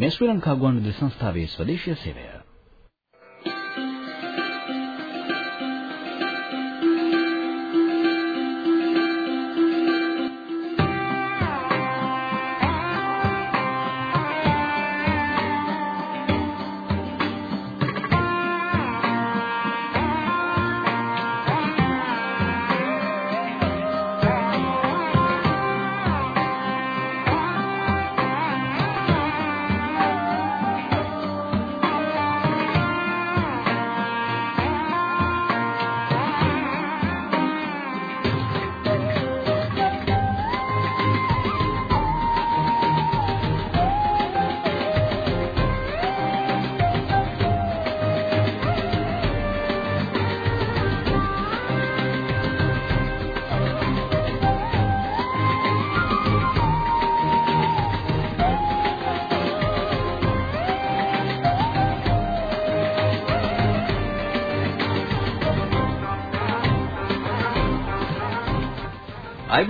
මේ ශ්‍රී ලංකා ගුවන්විදුලි සංස්ථාවේ ස්වදේශීය සේවය.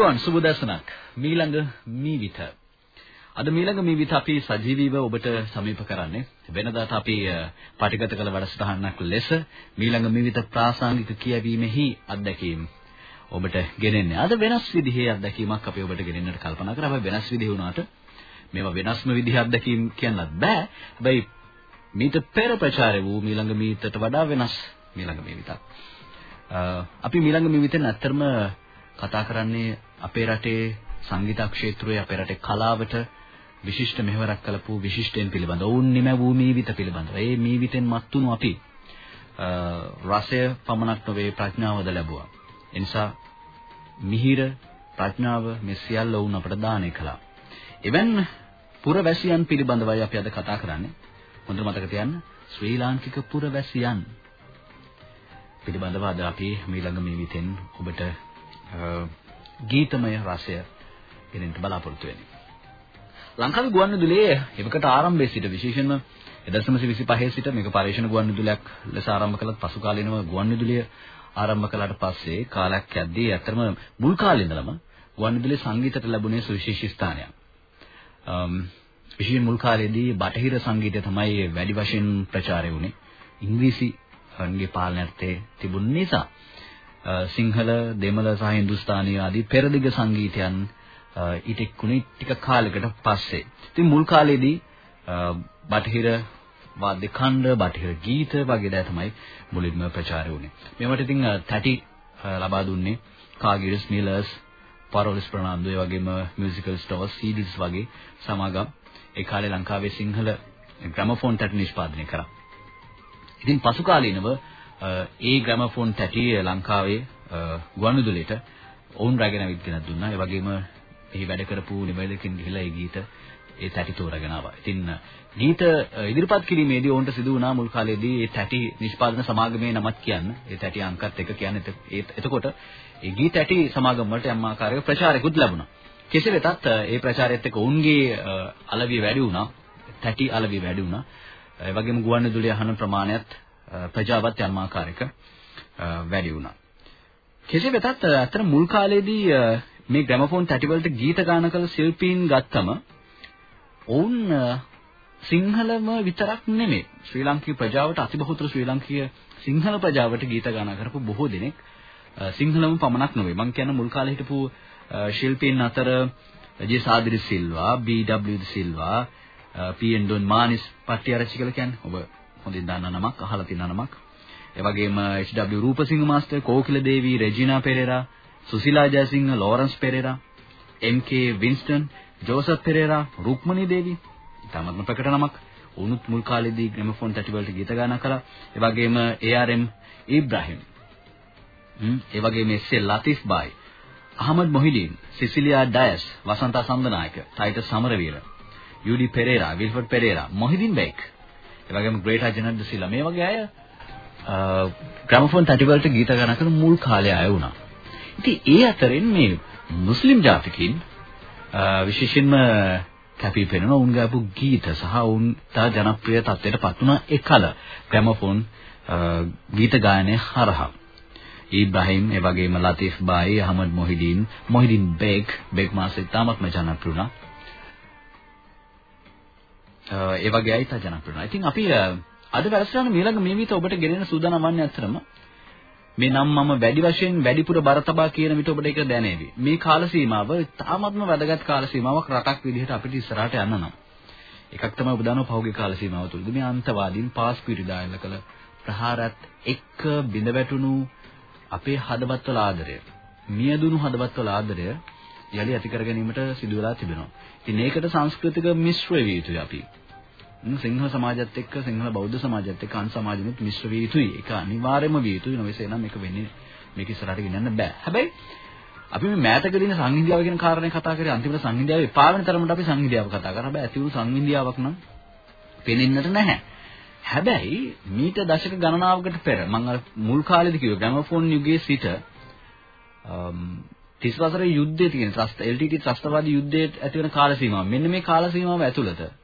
අයිබෝන් සුබ දසනක් මීළඟ මීවිත. අද මීළඟ මීවිත අපි සජීවීව ඔබට සමීප කරන්නේ. වෙනදාට අපි පටිගත කළ වැඩසටහනක් ලෙස මීළඟ මීවිත ප්‍රාසංගික කියවීමෙහි අත්දැකීම් ඔබට ගෙනෙන්නේ. අද වෙනස් විදිහේ අත්දැකීමක් අපි ඔබට ගෙනෙන්නට කල්පනා කරා. හැබැයි වෙනස් විදිහ වුණාට මේවා වෙනස්ම විදිහේ අත්දැකීම් කියන්නත් බෑ. හැබැයි මීට පෙර ප්‍රචාරය වූ මීළඟ මීවිතට වඩා වෙනස් මීළඟ මීවිතක්. අපි මීළඟ මීවිතෙන් ඇත්තටම කතා කරන්නේ අපේ රටේ සංගීත ක්ෂේත්‍රයේ අපේ රටේ කලාවට විශිෂ්ට මෙහෙවරක් කළපු විශිෂ්ටයන් පිළිබඳ ඔවුන් නිමැවූ මීවිත පිළිබඳව. ඒ මීවිතෙන් මත්තුණු අපි රසය පමණක් නොවේ ප්‍රඥාවද ලැබුවා. ඒ නිසා මිහිර ප්‍රඥාව මේ සියල්ල වුණ අපට දානය කළා. එවන් පුරවැසියන් පිළිබඳවයි අපි අද කතා කරන්නේ. හොඳට මතක තියන්න ශ්‍රී ලාංකික පුරවැසියන් පිළිබඳව අද අපි මීළඟ මීවිතෙන් ඔබට ගීතමය රසය ගෙනෙන්න බලාපොරොත්තු වෙන්නේ. ලංකාවේ ගුවන්විදුලියේ එවකට ආරම්භයේ සිට විශේෂයෙන්ම 1925 සිට මේක පරිශන ගුවන්විදුලියක් ලෙස ආරම්භ කළත් පසු කාලීනව ගුවන්විදුලිය ආරම්භ කළාට පස්සේ කාලයක් යද්දී ඇත්තම මුල් කාලේ ඉඳලම ගුවන්විදුලියේ සංගීතයට ලැබුණේ සුවිශේෂී ස්ථානයක්. විශේෂයෙන් මුල් කාලේදී බටහිර සංගීතය තමයි වැඩි වශයෙන් ප්‍රචාරය වුණේ. ඉංග්‍රීසි හන්ගේ පාලනයත් තිබුණ නිසා සිංහල දෙමළ සහ හින්දුස්තානී ආදී පෙරදිග සංගීතයන් ඊටෙක්ුණේ ටික කාලයකට පස්සේ. ඉතින් මුල් කාලේදී බටහිර වාද්‍ය ඛණ්ඩ, බටහිර ගීත වගේ දේ තමයි මුලින්ම ප්‍රචාරය වුණේ. මේවට ඉතින් තැටි ලබා දුන්නේ කාගිරස් මිලර්ස්, පරෝලිස් ප්‍රනාන්දු ඒ වගේම මියුසිකල් ස්ටෝර්ස්, CDs වගේ සමාගම් ඒ කාලේ ලංකාවේ සිංහල ග්‍රැමෆෝන් තැටි නිෂ්පාදනය කරා. ඉතින් පසු කාලීනව ඒ ග්‍රැමෆෝන් තැටි ලංකාවේ ගුවන්විදුලියට ඔවුන් රැගෙන අවිත් ගෙනත් දුන්නා. ඒ වගේම එහි වැඩ කරපු නිවැරදිකින් ගිහිලා ඒ ගීත ඒ තැටි තෝරගෙන ආවා. ඉතින් ගීත ඉදිරිපත් කිරීමේදී ඔවුන්ට සිදු වුණා මුල් කාලේදී ඒ තැටි නිෂ්පාදන සමාගමේ නමක් කියන්න. ඒ තැටි අංකත් එක කියන්නේ එතකොට ඒ ගීත තැටි සමාගම වලට යම් ආකාරයක ප්‍රචාරයකුත් ලැබුණා. කෙසේ වෙතත් ඒ ප්‍රචාරයත් එක්ක ඔවුන්ගේ අලවිය වැඩි වුණා. තැටි අලවිය වැඩි වුණා. ඒ වගේම ගුවන්විදුලිය අහන ප්‍රමාණයත් ප්‍රජාවත් යම් ආකාරයක වැඩි වුණා. කෙසේ වෙතත් අතර මුල් කාලේදී මේ ග්‍රැමෆෝන් තැටිවලට ගීත ගාන කළ ශිල්පීන් ගත්තම ඔවුන් සිංහලම විතරක් නෙමෙයි. ශ්‍රී ලාංකික ප්‍රජාවට අතිබහුතර ශ්‍රී ලාංකීය සිංහල ප්‍රජාවට ගීත ගාන කරපු බොහෝ දෙනෙක් සිංහලම පමණක් නෙවෙයි මම කියන මුල් කාලේ හිටපු ශිල්පීන් අතර J Sadiri Silva B W Silva P N Don Manis Pattiarachchi කියලා කියන්නේ. ඔබ හොඳින් දන්න නමක් අහලා තියෙන නමක්. ඒ වගේම H.W. Rupasinghe master, Kokila Devi, Regina Perera, Susila Jayasinghe, Lawrence Perera, M K. Winston, Joseph Perera, Rukmani Devi. ඉතාමත්ම ප්‍රකට නමක්. උනුත් මුල් කාලේදී ග්‍රැමෆෝන් තැටි වලට ගීත ගායනා කළා. ඒ වගේම ARM ඉබ්‍රාහිම්. හ්ම් ඒ වගේම S L. Latif Bai, Ahamad Mohideen, Cecilia Dias, Wasantha Sandanayake, Titus Samaraweera, U D Perera, Wilfred Perera, Mohideen Baig ඒ වගේම ග්‍රේට් අජනඩ් සිලා මේ වගේ අය ග්‍රැමෆෝන් තටි වලට ගීත ගාන කරන මුල් කාලේ අය වුණා. ඉතින් ඒ අතරින් මේ මුස්ලිම් ජාතිකින් විශේෂයෙන්ම කැපී පෙනෙන උන් ගාපු ගීත සහ උන් තා ජනප්‍රිය තත්ත්වයට පත් වුණා එකල ග්‍රැමෆෝන් ගීත ගායනය හරහා. ඉබ්‍රාහිම් ඒ වගේම ලතිෆ් බායි අහමඩ් මොහිදීන් මොහිදීන් බේග් බේග් මාසේ තාමත්ම ජනප්‍රිය වුණා. ඒ වගේ අය තා ජනප්‍රිය වෙනවා. ඉතින් අපි අද වැඩසටහන ඊළඟ මේ විත ඔබට ගෙනෙන සූදානම් වන්නේ අතරම මේ නම් මම වැඩි වශයෙන් වැඩිපුර බර තබා කියන විට ඔබට ඒක දැනේවි. මේ කාල සීමාව තාමත්ම වැදගත් කාල සීමාවක් රටක් විදිහට අපිට ඉස්සරහට යන්න නම්. එකක් තමයි ඔබ දන්නවා පහුගිය කාල සීමාව තුළදී මේ අන්තවාදීන් පාස් පිරිදායල කළ ප්‍රහාරات එක්ක බිඳ වැටුණු අපේ හදවත්වල ආදරය, මියදුණු හදවත්වල ආදරය යලි ඇති කර ගැනීමට සිදු වෙලා තිබෙනවා. ඉතින් ඒකට සංස්කෘතික මිශ්‍ර වෙ යුතුයි අපි. සිංහල සමාජයත් එක්ක සිංහල බෞද්ධ සමාජයත් එක්ක අන් සමාජෙත් මිශ්‍ර විය යුතුයි. ඒක අනිවාර්යයෙන්ම විය යුතුයි. නොවේසේ නම් මේක වෙන්නේ මේක ඉස්සරහට ගෙනියන්න බෑ. හැබැයි අපි මේ මෑතකදී සංහිඳියාව කියන කාරණේ කතා කරේ අන්තිමට සංහිඳියාව එපා වෙන තරමට අපි සංහිඳියාව කතා කරා. හැබැයි ඇතිවුණු සංහිඳියාවක් නම් පෙනෙන්නට නැහැ. හැබැයි මීට දශක ගණනාවකට පෙර මම අර මුල් කාලේදී කිව්ව ග්‍රැමෆෝන් යුගයේ සිට 30 වසරේ යුද්ධයේ තියෙන ත්‍රස්ත LTT ත්‍රස්තවාදී යුද්ධයේ ඇති වෙන කාල සීමාව. මෙන්න මේ කාල සීමාව ඇතුළත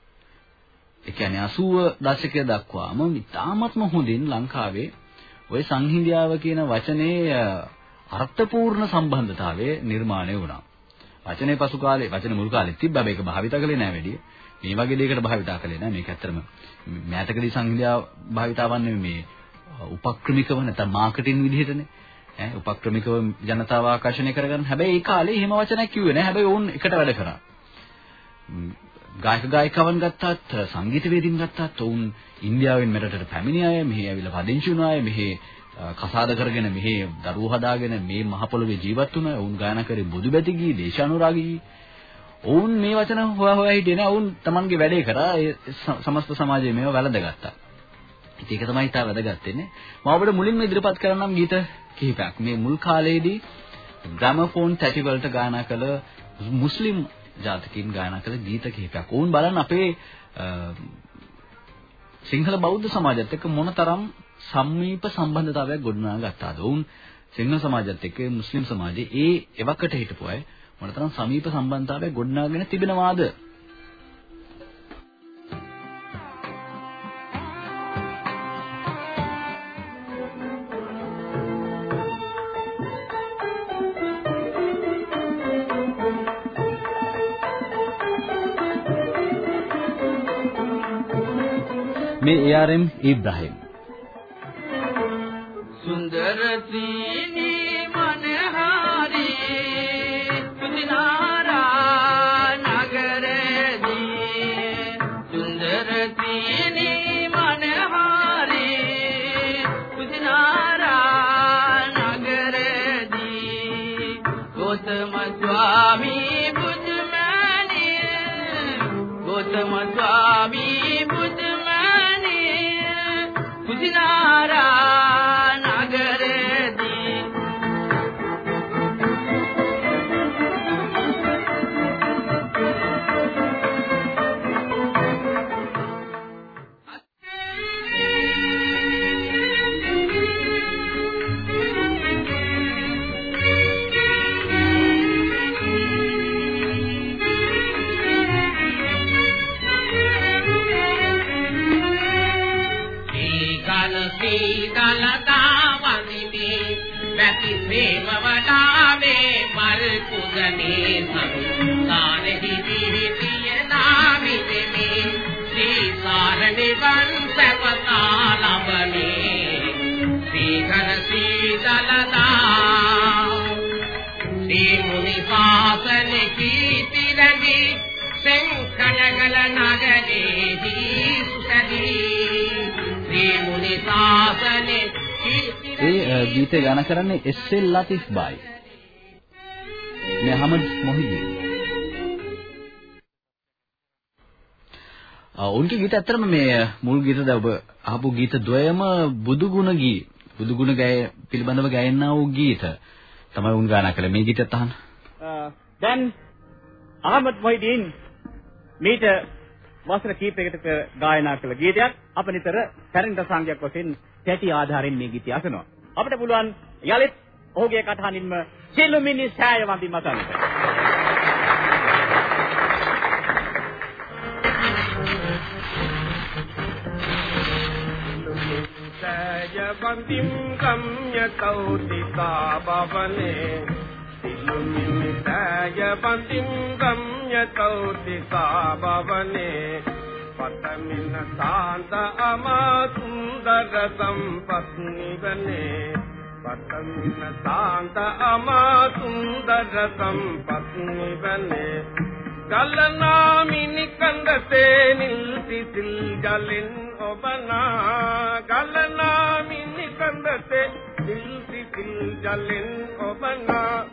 ඒ කියන්නේ 80 දශකය දක්වාම ඉතාමත්ම හොඳින් ලංකාවේ ওই සංහිඳියාව කියන වචනේ අර්ථපූර්ණ සම්බන්ධතාවය නිර්මාණය වුණා. වචනේ පසු කාලේ වචන මුල් කාලේ තිබ්බා මේක භාවිත කළේ නැහැ වැඩි. මේ වගේ දෙයකට භාවිතා කළේ නැහැ. මේක ඇත්තටම මෑතකදී සංහිඳියාව භාවිතාවන්නේ මේ උපක්‍රමිකව නැත්නම් මාකටිං විදිහටනේ. ඈ උපක්‍රමිකව ජනතාව ආකර්ෂණය කරගන්න. හැබැයි ඒ කාලේ එහෙම වචනයක් කිව්වේ නැහැ. හැබැයි වුන් එකට වැඩ කරා. ගායක ගායිකවන් ගත්තත් සංගීතවේදීන් ගත්තත් ඔවුන් ඉන්දියාවෙන් මෙරටට පැමිණි අය මෙහි ඇවිල්ලා පදිංචි වුණ අය මෙහි කසාද කරගෙන මෙහි දරුවෝ හදාගෙන මේ මහ පොළොවේ ජීවත් වුණ අය ඔවුන් ගායනා කරේ බුදුබැති ගී දේශානුරාගී. ඔවුන් මේ වචන හොයා හොයා හිටියේ නෑ. ඔවුන් Tamanගේ වැඩේ කරා. ඒ සමස්ත සමාජයේ මේව වැළඳගත්තා. ඉතින් ඒක තමයි තා වැදගත් වෙන්නේ. මම ඔබට මුලින්ම ඉදිරිපත් කරන්නම් ගීත කිහිපයක්. මේ මුල් කාලයේදී ග්‍රැමෆෝන් තැටි වලට ගායනා කළ මුස්ලිම් ජාතකීන් ගායනා කළ ගීත කිහිපයක්. ඕන් බලන්න අපේ සිංහල බෞද්ධ සමාජයත් එක්ක මොනතරම් සම්මීප සම්බන්ධතාවයක් ගොඩනගා ගත්තාද? ඔවුන් සිංහල සමාජයත් එක්ක මුස්ලිම් සමාජයේ ඒ එවකට හිටපු අය මොනතරම් සමීප සම්බන්ධතාවයක් ගොඩනගාගෙන තිබෙනවාද? මේ ARM ඉබ්‍රාහිම් සුන්දර ඒ ගීතය ගාන කරන්නේ එස්.එල්. ලතිෆ් බයි. මේ හමඩ් මොහිදීන්. උන්ගේ ගීත ඇත්තටම මේ මුල් ගීත ද ඔබ අහපු ගීත ද්වයම බුදුගුණ ගී බුදුගුණ ගාය පිළිබඳව ගායනා වූ ගීත තමයි උන් ගාන කළේ මේ ගීතයත් අහන්න. දැන් අහමඩ් මොහිදීන් මීට වසර කීපයකට ගායනා කළ ගීතයක් අප නිතර පැරණි සංගයක් වශයෙන් තැටි ආධාරයෙන් මේ ගීතය අසනවා. අපිට පුළුවන් යලිත් ඔහුගේ කටහඬින්ම සියලු මිනිස් ඡාය पतिं गम्यकौतिकापवने शिलुमिमिताय पतिं गम्यकौतिकापवने पतमिन शान्त अमासुन्दरसं पत्निवने पतमिन शान्त अमासुन्दरसं पत्निवने පතමින සාන්ත අමා සුන්දර සම්පත් නිවනේ පතමින සාන්ත අමා සුන්දර සම්පත් නිවනේ ගලනා මිනිකන්දසේ නිල් සිසිල් ගලෙන් ඔබනා. ගලනා මිනිකන්දසේ නිල් සිසිල් ජලෙන් ඔබනා.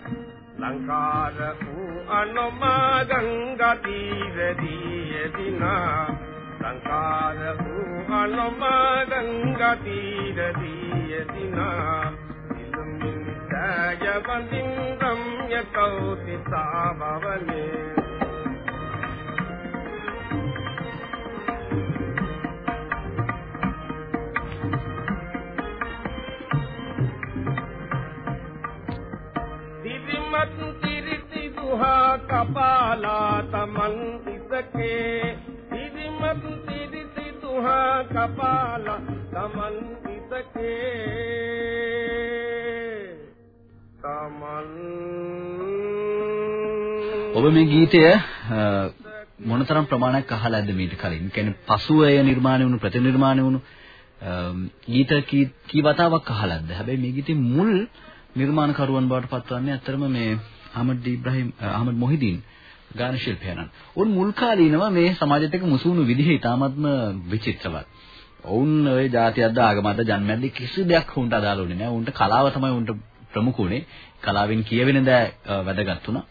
ලංකාර වූ අනොමා ගංගා තීරදී එදිනා ලංකාර වූ අනොමා ගංගා තීරදී එදිනා ඉලුමින් සෑය වඳින් රම්‍ය කෞතිසා භවනේ තිරිති දුහා කපාලා තමන් ඉසකේ දිවිමත් තිරිති දුහා කපාලා තමන් ඉසකේ තමන් ඔබ මේ ගීතය මොනතරම් ප්‍රමාණයක් අහලා ඇද්ද මීට කලින්? කියන්නේ පසුව එය නිර්මාණය වුණු ප්‍රතිනිර්මාණය වුණු ගීත කී වතාවක් අහලාද? හැබැයි මේ ගීතේ මුල් නිර්මාණකරුවන් බවට පත්වන්නේ ඇත්තරම මේ අහමඩ් ඉබ්‍රහීම් අහමඩ් මොහිදින් ගාන ශිල්පියාණන්. උන් මුල් කාලීනව මේ සමාජයත් එක්ක මුසුණු විදිහ ඉතාමත්ම විචිත්‍රවත්. ඔවුන් ওই જાතියක්ද ආගමක්ද ජන්මයක්ද කිසි දෙයක් උන්ට අදාළ වෙන්නේ නැහැ. උන්ට කලාව තමයි උන්ට ප්‍රමුඛ උනේ. කලාවෙන් කියවෙන දෑ uh, වැදගත් වුණා.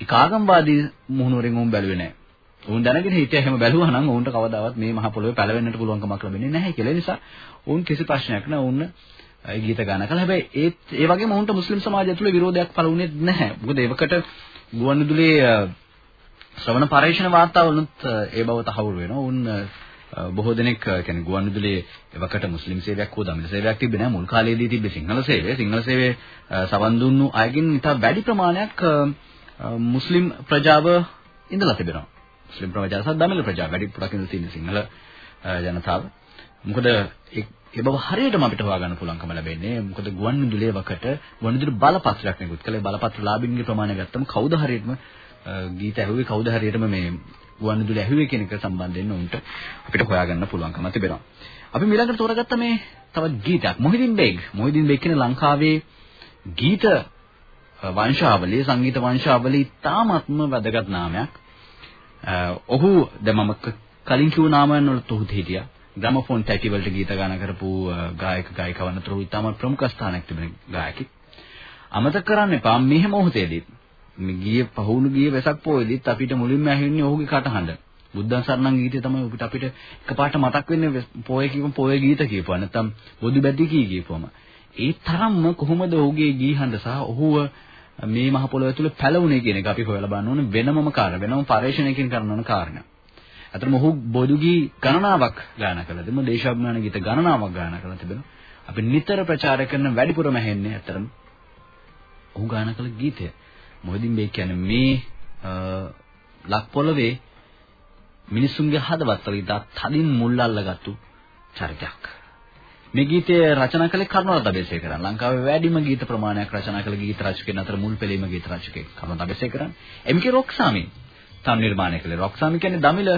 ඒ කාගම්වාදී මුහුණුවරෙන් උන් බැලුවේ නැහැ. උන් දැනගෙන හිටිය හැම බැලුවා නම් උන්ට කවදාවත් මේ මහ පොළොවේ පැලවෙන්නට පුළුවන් කමක් ලැබෙන්නේ නැහැ කියලා. ඒ නිසා උන් කිසි ප්‍රශ්නයක් නැහැ. උන් ගීත ගාන කළා. හැබැයි ඒ ඒ වගේම උන්ට මුස්ලිම් සමාජය තුළ විරෝධයක් පළ වුණේ නැහැ. මොකද ඒවකට ගුවන්විදුලියේ ශ්‍රවණ පරීක්ෂණ වාර්තාවලුත් ඒ බව තහවුරු වෙනවා. උන් බොහෝ දෙනෙක් කියන්නේ ගුවන්විදුලියේ එවකට මුස්ලිම් සේවයක් හෝ දමිළ සේවයක් තිබ්බේ නැහැ. මුල් කාලයේදී තිබ්බේ සිංහල සේවය. සිංහල සේවයේ සවන් දුන්නු අයගෙන් ඉතා වැඩි ප්‍රමාණයක් මුස්ලිම් ප්‍රජාව ඉඳලා තිබෙනවා. මුස්ලිම් ප්‍රජාව සහ දමිළ ප්‍රජාව වැඩි පුරක් ඉඳලා තියෙන සිංහල ජනතාව. මොකද ඒ බව හරියටම අපිට හොයාගන්න පුළුවන්කම ලැබෙන්නේ. මොකද ගුවන්විදුලියේ වකට ගුවන්විදුලි බලපත්‍රයක් නිකුත් කළේ බලපත්‍ර ලාභින්ගේ ප්‍රමාණය ගත්තම කවුද හරියටම ගීත ඇහුවේ කවුද හරියටම මේ ගුවන්විදුලි ඇහුවේ කියන එක සම්බන්ධයෙන් උන්ට අපිට හොයාගන්න පුළුවන්කම තිබෙනවා. අපි ඊළඟට තෝරගත්ත මේ තවත් ගීතයක් මොහිදින් බේග්. මොහිදින් බේග් කියන ලංකාවේ ගීත වංශාවලිය සංගීත වංශාවලිය තාමත්ම වැදගත් නාමයක්. ඔහු දැන් මම කලින් කිව්ව නාමයන් වලත් ඔහු හිටියා. ග්‍රැමෆෝන් තැටි වලට ගීත ගාන කරපු ගායක ගායිකවන් අතර ඉතාම ප්‍රමුඛ ස්ථානයක් තිබෙන ගායකෙක්. අමතක කරන්න එපා මේ මොහොතේදී මේ ගියේ පහුණු ගියේ වෙසක් පොයේදීත් අපිට මුලින්ම ඇහෙන්නේ ඔහුගේ කටහඬ. බුද්ධං සරණං ගීතය තමයි අපිට අපිට එකපාරට මතක් වෙන්නේ පොයේ කියපු පොයේ ගීත කියපුවා නැත්නම් බොදු බැද්දි කී කියපුවම. ඒ තරම්ම කොහොමද ඔහුගේ ගීහඬ සහ ඔහුව මේ මහ පොළොව තුළ පැලවුනේ කියන එක අපි හොයලා බලන්න ඕනේ වෙනමම කාරණා වෙනම පරිශ්‍රණයකින් කරන ඕන කාරණා. අතන මොහු බොදුගී ගණනාවක් ගායනා කළා. දෙමු දේශාභිමාන ගීත ගණනාවක් ගායනා කරලා තිබෙනවා. අපි නිතර ප්‍රචාර කරන වැඩිපුරම ඇහෙන්නේ අතරම ඔහු ගායනා කළ ගීතය. මොහොදින් මේ කියන්නේ මේ ලක් පොළවේ මිනිසුන්ගේ හදවත්වල ඉඳලා තදින් මුල් අල්ලගත්තු චරිතයක්. මේ ගීතය රචනා කළේ කරුණාරත් අබේසේකරන්. ලංකාවේ වැඩිම ගීත ප්‍රමාණයක් රචනා කළ ගීත රචකයන් අතර මුල් පෙළීම ගීත රචකයෙක් කරුණාරත් අබේසේකරන්. එම්.කේ රොක්සාමි තම නිර්මාණය කළේ. රොක්සාමි කියන්නේ දමිළ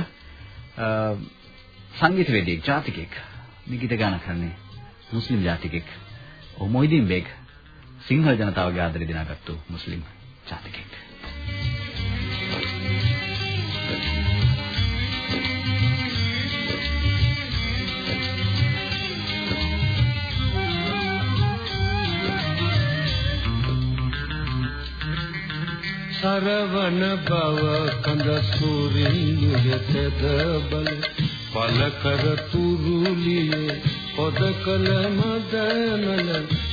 සංගීතවේදියෙක් ජාතිකයෙක් මේ ගීත ගාන කරන්නේ මුස්ලිම් ජාතිකයෙක් ඔහු මොයිදින් බේග් සිංහල ජනතාවගේ ආදරය දිනාගත්තු මුස්ලිම් ජාතිකයෙක් සරවන බව කඳ සූරින්යුයතද බල. පල කර තුරුලියේ පොද කල මදනල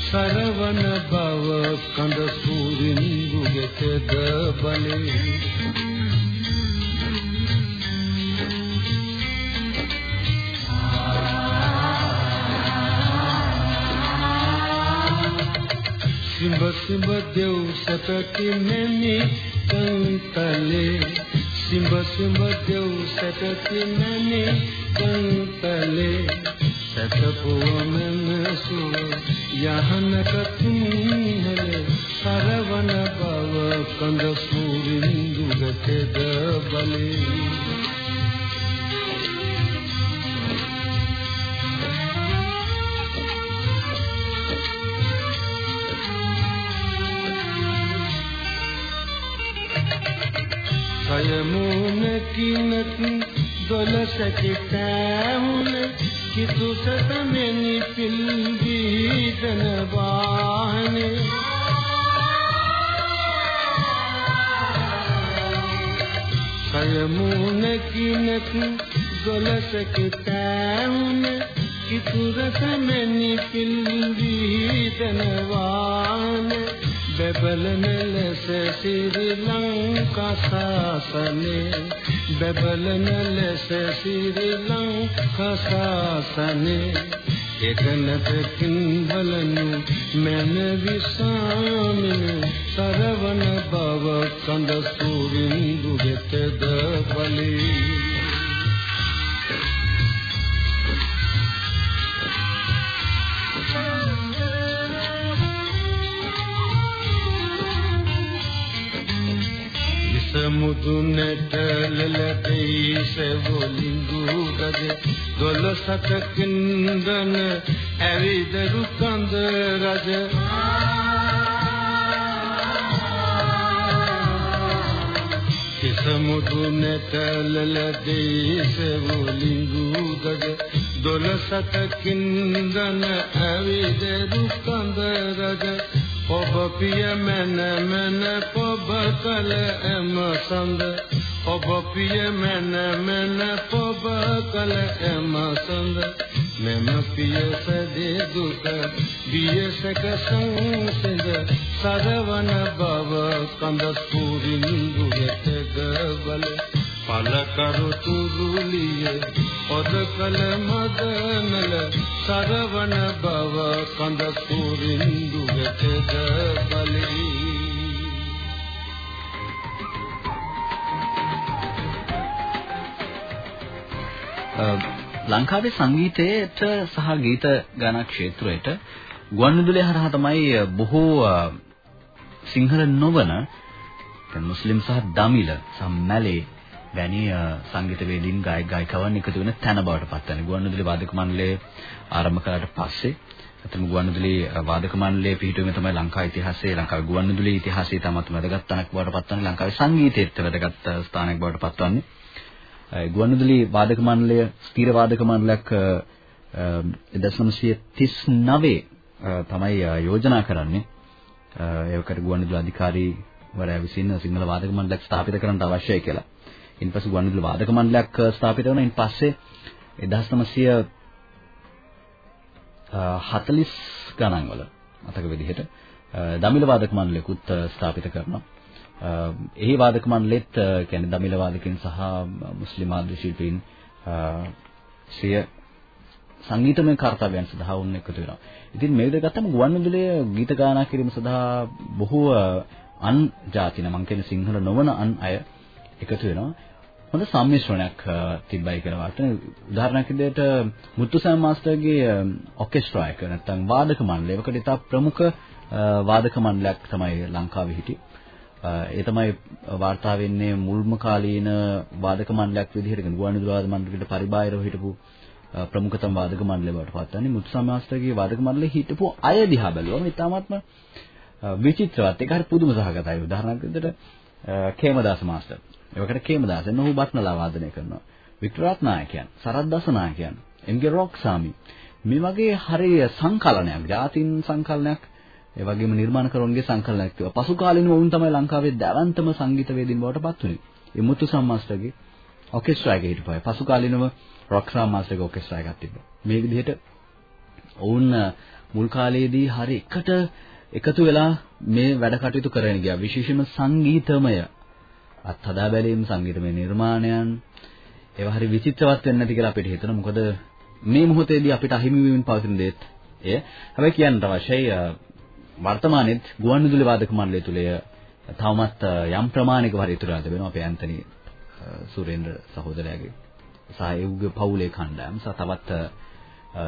සරවන බව කඳ සූරින්යුයතද බලේ. සිඹ සිඹ දෙව් සැපති මෙනි කන්තලේ. සිඹ සිඹ දෙව් සැපති මෙනි කන්තලේ. සැතපුවමන සුව යහනක තුන්හල. සරවන බව කඳ සූරින් දුගතද බලේ. සයමුණ කිනක් දොලසකිතෑහුණ කිතුසත මෙනි පිල්වීදන වාහනේ සයමුණ කිනක් දොලසකිතෑහුණ කිතුරස මෙනි පිල්වීදන වාහනේ බබලන ලෙස ශ්‍රී ලංකා සාසනේ බබලන ලෙස ශ්‍රී ලංකා සාසනේ එකනතකින් බලනු මන විසාමින සරවන බව කඳ සූරින්දු වෙතද බලී. සමුදුනට ලලතේ සෙවොලින්දු රජ දොළසක කින්දන ඇවිදරු කඳ රජ. සමුදුනට ලලතේ සෙවොලින්දු රජ දොළසක කින්දන ඇවිදරු කඳ රජ. ඔබ පිය මන මන පොබ කල එම සඳ. ඔබ පිය මන මන පොබ කල එම සඳ. මෙම පිය සදේ දුක බියසක සංසඳ. සරවන බව කඳ සූරින් දුරට ගවල. පල කරු තුරුලිය ඔද කල මදනල සරවන බව කඳ සූරින්දු වෙතද බලී. ලංකාවේ සංගීතයට සහ ගීත ගාන ක්ෂේත්‍රයට ගුවන්විදුලිය හරහා තමයි බොහෝ සිංහල නොවන මුස්ලිම් සහ දමිළ සහ මැලේ වැනි සංගීතවේදීන් ගායක ගායිකවන් එකතු වෙන තැන බවට පත් වෙනවා. ගුවන්විදුලි වාදක මණ්ඩලය ආරම්භ කළාට පස්සේ අතම ගුවන්විදුලි වාදක මණ්ඩලයේ පිහිටුවීම තමයි ලංකා ඉතිහාසයේ ලංකාවේ ගුවන්විදුලි ඉතිහාසයේ තමත් වැදගත් තැනක් බවට පත් වන්නේ ලංකාවේ සංගීතයේත් වැදගත් ස්ථානයක් බවට පත් වන්නේ. ගුවන්විදුලි වාදක මණ්ඩලය ස්ථීර වාදක මණ්ඩලයක් 1939 තමයි යෝජනා කරන්නේ. ඒකට ගුවන්විදුලි අධිකාරී වරයා විසින් සිංහල වාදක මණ්ඩලයක් ස්ථාපිත කරන්න අවශ්‍යයි කියලා. ඉන්පස්සේ ගුවන්විදුලි වාදක මණ්ඩලයක් uh, ස්ථාපිත වුණා. ඉන්පස්සේ 1940 uh, ගණන් වල මතක විදිහට uh, දමිළ වාදක මණ්ඩලයකුත් ස්ථාපිත කරනවා. එහි වාදක මණ්ඩලෙත් කියන්නේ දමිළ වාදකින් සහ මුස්ලිම් ආද්‍ය ශිල්පීන් සිය සංගීතමය කාර්යයන් සඳහා වුණ එකතු වෙනවා. ඉතින් මේ විදිහට ගත්තම ගුවන්විදුලිය ගීත ගායනා කිරීම සඳහා බොහෝ අන් ජාතින මං කියන්නේ සිංහල නොවන අන් අය එකතු වෙනවා. හොඳ සම්මිශ්‍රණයක් තිබ්බයි කියලා වාර්තන උදාහරණයක් විදිහට මුත්තුසෑම මාස්ටර්ගේ ඔකෙස්ට්‍රා එක නැත්නම් වාදක මණ්ඩලය. ඒකට ඉතා ප්‍රමුඛ වාදක මණ්ඩලයක් තමයි ලංකාවේ හිටියේ. ඒ තමයි වාර්තා වෙන්නේ මුල්ම කාලීන වාදක මණ්ඩලයක් විදිහට ගුවන්විදුලි වාදක මණ්ඩලයකට පරිබාහිරව හිටපු ප්‍රමුඛතම වාදක මණ්ඩලය බවට පත් වන්නේ මුත්තුසෑම මාස්ටර්ගේ වාදක මණ්ඩලයේ හිටපු අය දිහා බැලුවම ඉතාමත්ම විචිත්‍රවත් ඒක හරි පුදුම සහගතයි. උදාහරණයක් විදිහට කේමදාස මාස්ටර් ඒවකට කේමදාසෙන් ඔහු බට්නලා වාදනය කරනවා. වික්ටරාත් නායකයන්, සරත් දසනායකයන්, එම්.ගේ රොක්සාමි මේ වගේ හරිය සංකලනයක්, ජාතින් සංකලනයක්, ඒ වගේම නිර්මාණකරුවන්ගේ සංකලනයක් තිබුණා. පසු කාලිනව වුන් තමයි ලංකාවේ දැවැන්තම සංගීතවේදීන් බවට පත් වුනේ. ඒ මුතු සම්මාස්ටර්ගේ ඔකෙස්ට්‍රා එකේ හිටපුවා. පසු කාලිනව රොක්සාම් මාස්ටර්ගේ ඔකෙස්ට්‍රා එකක් තිබ්බා. මේ විදිහට ඔවුන් මුල් කාලයේදී හරි එකට එකතු වෙලා මේ වැඩ කටයුතු කරගෙන ගියා. විශේෂයෙන්ම සංගීතමය අත්හදා බැලීම් සංගීතමය නිර්මාණයන් ඒවා හරි විචිත්‍රවත් වෙන්නේ නැති කියලා අපිට හිතෙනවා. මොකද මේ මොහොතේදී අපිට අහිමි වෙමින් පවතින දේත් එය. හැබැයි කියන්න අවශ්‍යයි වර්තමානයේත් ගුවන්විදුලි වාදක මණ්ඩලය තුල තවමත් යම් ප්‍රමාණයක හරි ඉතුරුලා තිබෙනවා. අපේ ඇන්තනි සුරේන්ද්‍ර සහෝදරයාගේ සහ ඒගොල්ලෝ පවුලේ කණ්ඩායම් සහ තවත්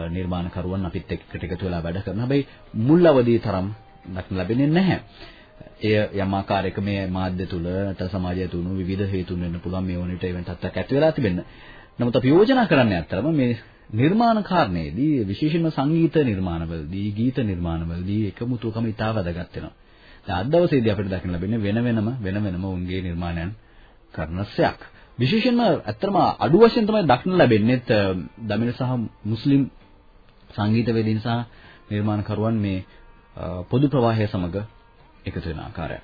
නිර්මාණකරුවන් අපිත් එක්ක එකතු වෙලා වැඩ කරනවා. හැබැයි මුල් අවදී තරම් දක්න ලැබෙන්නේ නැහැ. එය යම් ආකාරයක මේ මාධ්‍ය තුල නැත්නම් සමාජය තුණු විවිධ හේතුන් වෙන්න පුළුවන් මේ වුණිට එවන් තත්ත්වයක් ඇති වෙලා තිබෙන්න. නමුත් අපි යෝජනා කරන්නේ අත්‍තරම මේ නිර්මාණ කාරණේදී විශේෂයෙන්ම සංගීත නිර්මාණවලදී ගීත නිර්මාණවලදී එකමුතුකම ඉතාල වැදගත් වෙනවා. දැන් අද දවසේදී අපිට දකින්න ලැබෙන්නේ වෙන වෙනම වෙන වෙනම උන්ගේ නිර්මාණයන් කරන සයක්. විශේෂයෙන්ම ඇත්තටම අඩු වශයෙන් තමයි දක්න ලැබෙන්නේ දමිළ සහ මුස්ලිම් සංගීතවේදීන් සහ නිර්මාණකරුවන් මේ පොදු ප්‍රවාහය සමග එකතු වෙන ආකාරය.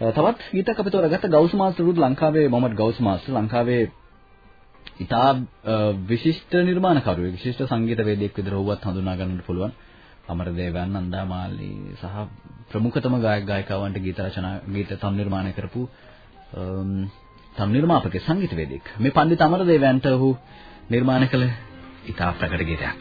තවත් ගීතයක් අපි තෝරාගත්ත ගෞස් මාස්ටරුත් ලංකාවේ මොහමඩ් ගෞස් මාස්ටර් ලංකාවේ ඉතා විශිෂ්ට නිර්මාණකරුවෙක් විශිෂ්ට සංගීතවේදියෙක් විදිහට ඔහුවත් හඳුනා ගන්නට පුළුවන්. අමරදේවයන් නන්දාමාලි සහ ප්‍රමුඛතම ගායක ගායිකාවන්ට ගීත රචනා ගීත තම් නිර්මාණය කරපු තම් නිර්මාපක සංගීතවේදියෙක්. මේ පණ්ඩිත අමරදේවයන්ට ඔහු නිර්මාණය කළ ඉතා ප්‍රකට ගීතයක්.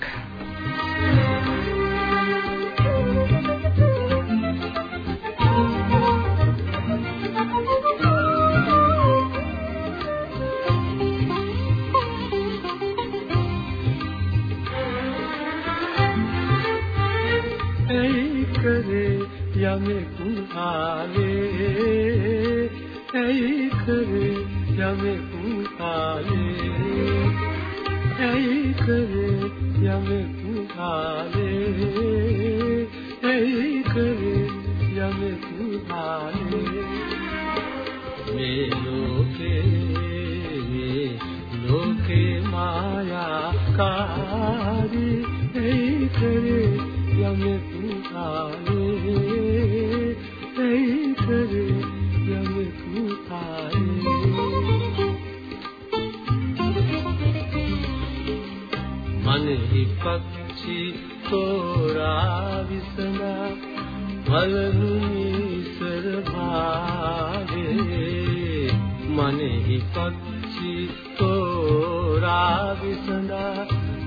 යමෙකු ආලේ ඇයි කරේ යමෙකු ආලේ ඇයි කරේ යමෙකු ආලේ ඇයි කරේ යමෙකු ආලේ මේ ලෝකේ ලෝකේ මායාකාරී ඇයි කරේ යමෙකු ආලේ පක්ෂි තෝරා විසඳා බලනු නිසර භාවේ මනෙහි පක්ෂි තෝරා විසඳා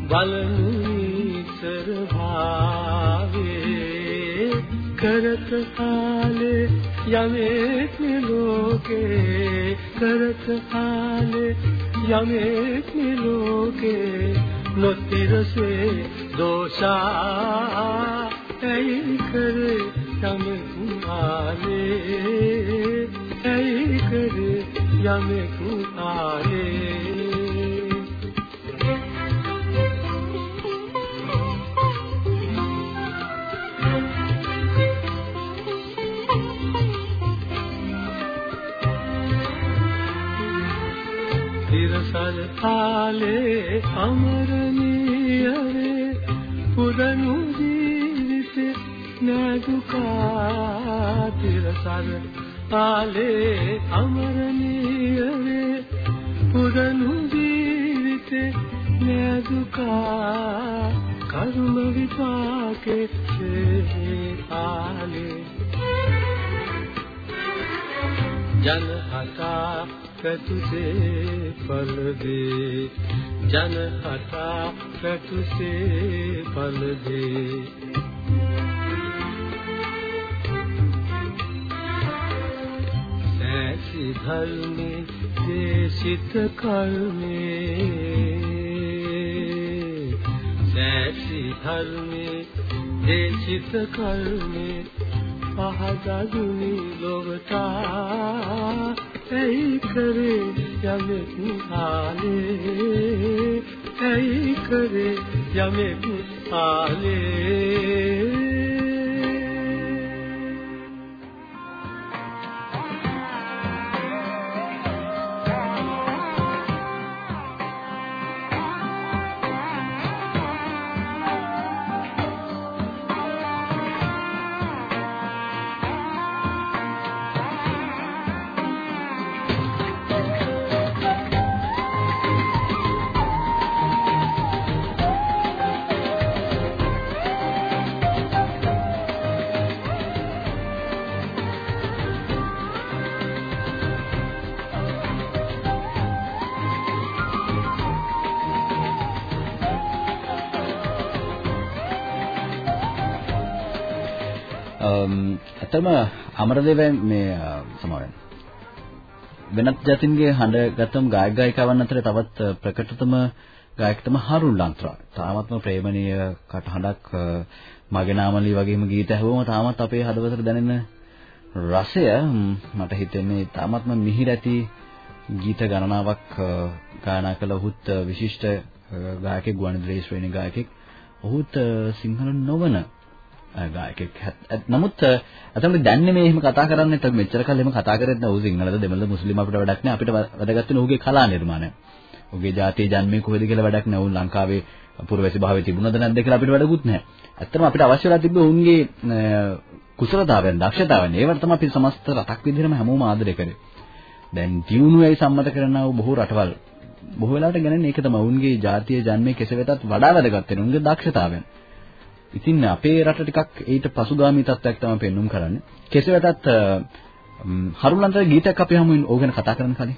බලනු නිසර භාවේ කරත කාලේ යමෙක් ලෝකේ කරත කාලේ යමෙක් ලෝකේ නොතිරසේ දෝෂා ඇයි කරේ යමෙකු ආලේ ඇයි කරේ යමෙකු ආලේ තිරසල් කාලේ අමරණීයවේ නදුකා තිරසල් කාලේ අමරණීයවේ පුරනු ජීවිත නදුකා කර්ම විපාකේ කාලේ ජන හතා පැතුසේ පල දේ ජන හටා පැතුසේ පල දේ සෑසි ධර්මේ දේශිත කර්මේ සෑසි ධර්මේ දේශිත කර්මේ පහදදුනි ලොවතා ඇයි කරේ යමෙකු ආලේ ඇයි කරේ යමෙකු ආලේ ඇත්තම අමරදේව මේ සමාවෙන් වෙනත් ජාතින්ගේ හඬ ගතම් ගායක ගායිකාවන් අතර තවත් ප්‍රකටතම ගායක තමයි හරුල් ලන්ත්‍රා. තාමත්ම ප්‍රේමණීය කටහඬක් මගේ නාමලි වගේම ගීත ඇහුවම තාමත් අපේ හදවතට දැනෙන රසය මට හිතෙන්නේ තාමත්ම මිහිරැති ගීත ගණනාවක් ගායනා කළ ඔහුත් විශිෂ්ට ගායකයෙක් ගුවන්විදුලි ශ්‍රේණි ගායකයෙක්. ඔහුත් සිංහල නොවන ගායකෙක්. නමුත් අතන දැන්නේ මේ එහෙම කතා කරන්නේ නැත්නම් මෙච්චර කල් එහෙම කතා කරෙත් නෑ ඌ සිංහලද දෙමළද මුස්ලිම් අපිට වැඩක් නෑ අපිට වැඩගත් වෙන ඌගේ කලා නිර්මාණය. ඌගේ ජාතිය ජන්මේ කොහෙද කියලා වැඩක් නෑ ඌ ලංකාවේ පුරවැසි භාවයේ තිබුණද නැද්ද කියලා අපිට වැඩකුත් නෑ. ඇත්තටම අපිට අවශ්‍ය වෙලා තිබ්බේ ඌන්ගේ කුසලතාවයන් දක්ෂතාවයන් ඒවට තමයි අපි සමස්ත රටක් විදිහටම හැමෝම ආදරය කරේ. දැන් දියුණුවයි සම්මත කරනා වූ බොහෝ රටවල් බොහෝ වෙලාවට ගණන් ඒක තමයි උන්ගේ ජාතිය ජන්මේ කෙසේ වෙතත් වඩා වැදගත් වෙන උන්ගේ දක්ෂතාවයන්. ඉතින් අපේ රට ටිකක් ඊට පසුගාමී තත්ත්වයක් තමයි පෙන්눔 කරන්නේ. කෙසේ වෙතත් හරුලන්තර ගීතයක් අපි හමුවෙන් ඕක ගැන කතා කරන්න කලින්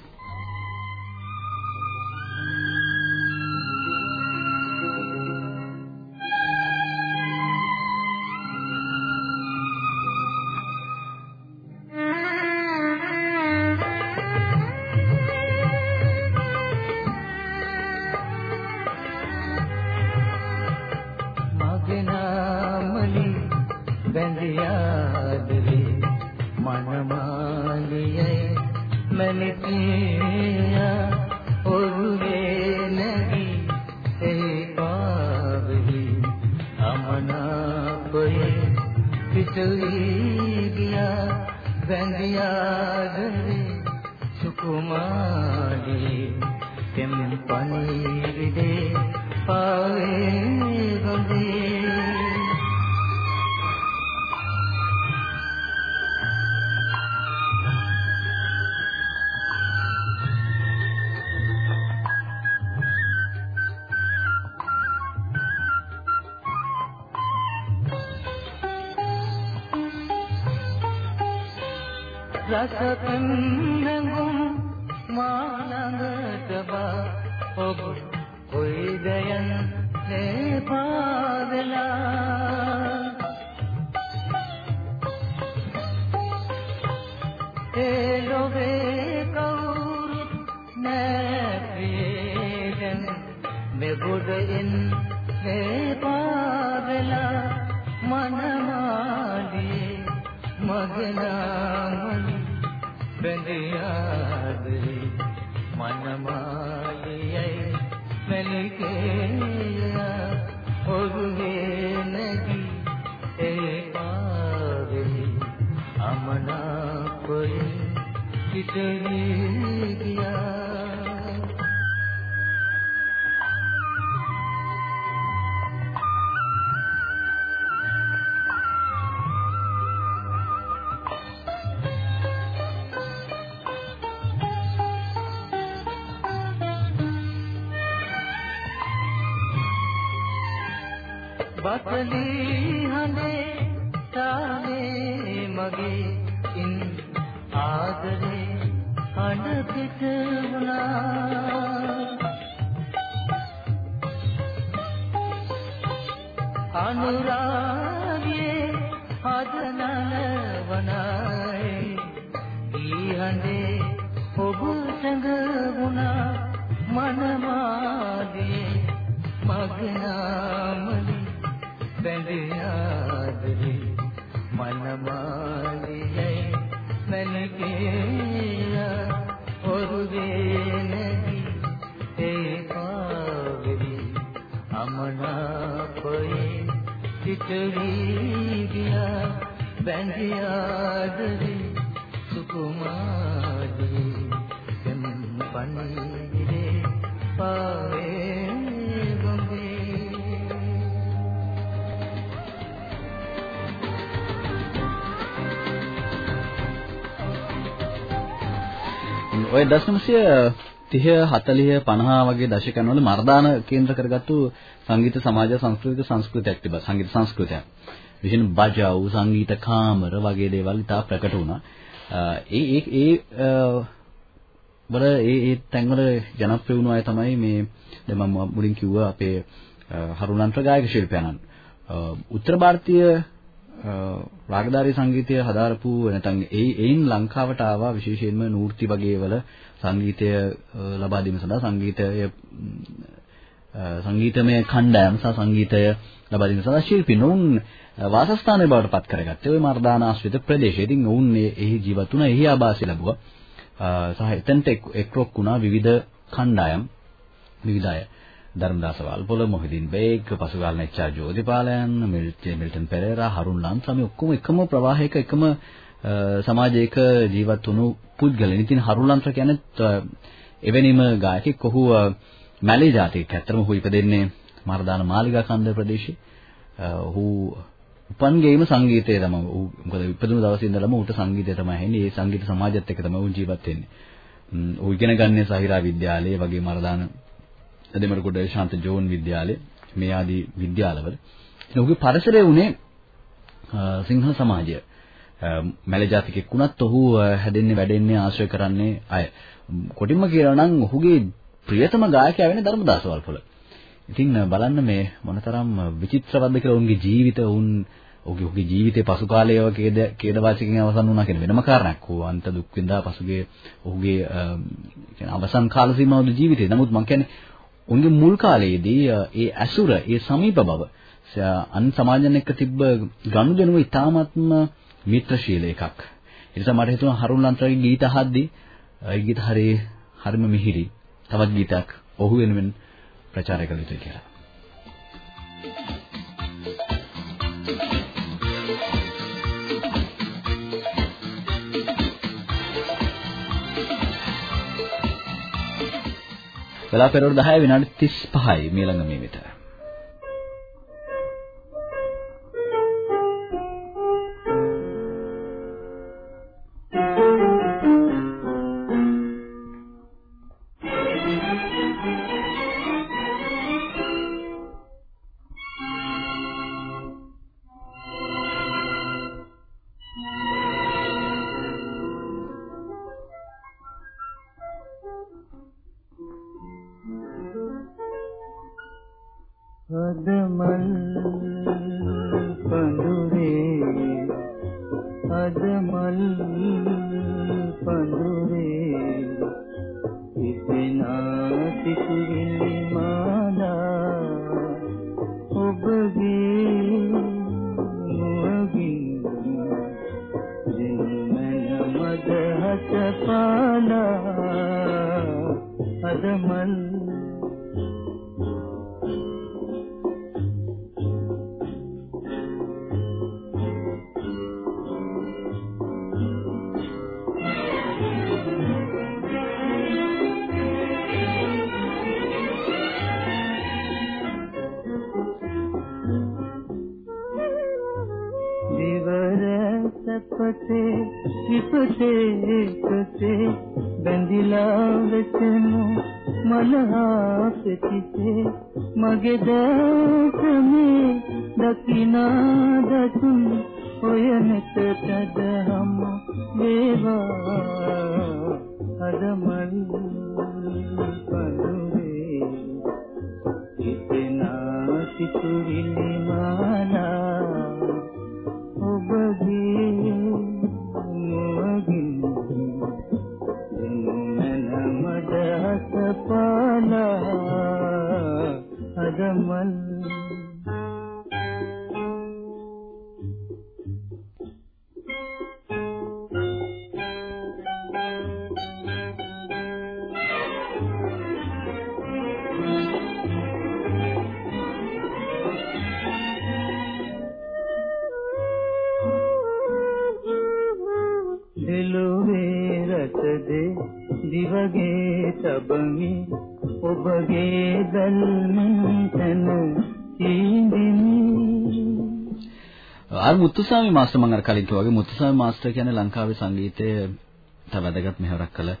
අමනාපයේ සිටී ගියා. 1930 40 50 වගේ දශකයන් වල මර්දාන කේන්ද්‍ර කරගත්තු සංගීත සමාජ සංස්කෘතික සංස්කෘතියක් තිබ්බා සංගීත සංස්කෘතියක්. විශේෂයෙන් බජව් සංගීත කාමර වගේ දේවල් ඉතා ප්‍රකට වුණා. ඒ ඒ ඒ වල ඒ ඒ තැන්වල ජනප්‍රිය වුණු අය තමයි මේ දැන් මම මුලින් කිව්වා අපේ හරුණන්ත්‍ර ගායක ශිල්පියාණන්. උත්තර ಭಾರತೀಯ රාගධාරී සංගීතය හදාරපු නැත්නම් ඒ එයින් ලංකාවට ආවා විශේෂයෙන්ම නූර්ති වගේ වල සංගීතය ලබා දීම සඳහා සංගීතය සංගීතමය කණ්ඩායම් සහ සංගීතය ලබා දීම සඳහා ශිල්පිනෝන් වාසස්ථානයේ බවට පත් කරගත්තේ ওই මර්දාන ආශ්‍රිත ප්‍රදේශයේ. ඉතින් ඔවුන් එහි ජීවත් වුණා, එහි ආවාසය ලැබුවා. සහ එතනට එක්රොක් වුණා විවිධ කණ්ඩායම් විවිධ අය. ධර්මදාස වල්පොල මොහිදින් බේග් පසුගාලන එච්.ආර්. ජෝතිපාලයන් මිල්ටන් පෙරේරා හරුන් ලන්සාමි ඔක්කොම එකම ප්‍රවාහයක එකම සමාජයක ජීවත් වුණු පුද්ගලයන්. ඉතින් හරුන් ලන්සා කියන්නේ එවැනිම ගායකෙක් ඔහු මැලේ ජාතික. ඇත්තටම ඔහු ඉපදෙන්නේ මර්දාන මාලිගා කන්ද ප්‍රදේශයේ. ඔහු උපන්ගේම සංගීතය තමයි. මොකද ඉපදුණු දවසේ ඉඳලම ඌට සංගීතය තමයි ඇහෙන්නේ. ඒ සංගීත සමාජයත් එක්ක තමයි ඌ ජීවත් වෙන්නේ. ඌ ඉගෙන ගන්නේ සහිරා විද්‍යාලයේ වගේ මරදාන දෙමරගොඩ ශාන්ත ජෝන් විද්‍යාලය මේ ආදී විද්‍යාලවල. ඌගේ පරිසරය උනේ සිංහල සමාජය. මැල ජාතිකෙක් වුණත් ඔහු හැදෙන්නේ වැඩෙන්නේ ආශ්‍රය කරන්නේ අය. කොටින්ම කියනවා නම් ඔහුගේ ප්‍රියතම ගායකයා වෙන්නේ ධර්මදාස වල්පොල. ඉතින් බලන්න මේ මොනතරම් විචිත්‍රවත්ද කියලා උන්ගේ ජීවිත උන් ඔහුගේ ඔහුගේ ජීවිතේ පසු කාලයේව කේද කේදවාචකකින් අවසන් වුණා කියන වෙනම කාරණයක්. ඔහු අන්ත දුක් විඳා පසුගේ ඔහුගේ කියන අවසන් කාල සීමාවද ජීවිතේ. නමුත් මම කියන්නේ උන්ගේ මුල් කාලයේදී ඒ ඇසුර, ඒ සමීප බව අන් සමාජයන් එක්ක තිබ්බ ගනුදෙනුව ඉතාමත්ම මිත්‍රශීල එකක්. ඒ නිසා මට හිතුණා හරුන් ලන්තරගේ ගීත අහද්දී ඒ ගීත හරිය හරිම මිහිරි. තවත් ගීතයක් ඔහු වෙනුවෙන් ප්‍රචාරය කළ යුතුයි කියලා. වෙලා පෙරවරු 10 විනාඩි 35යි මේ ළඟ මේ විතර. මුත්තුසාමි මාස්ටර් මම අර කලින් කිව්වා වගේ මුත්තුසාමි මාස්ටර් කියන්නේ ලංකාවේ සංගීතයේ තව වැදගත් මෙහෙවරක් කළ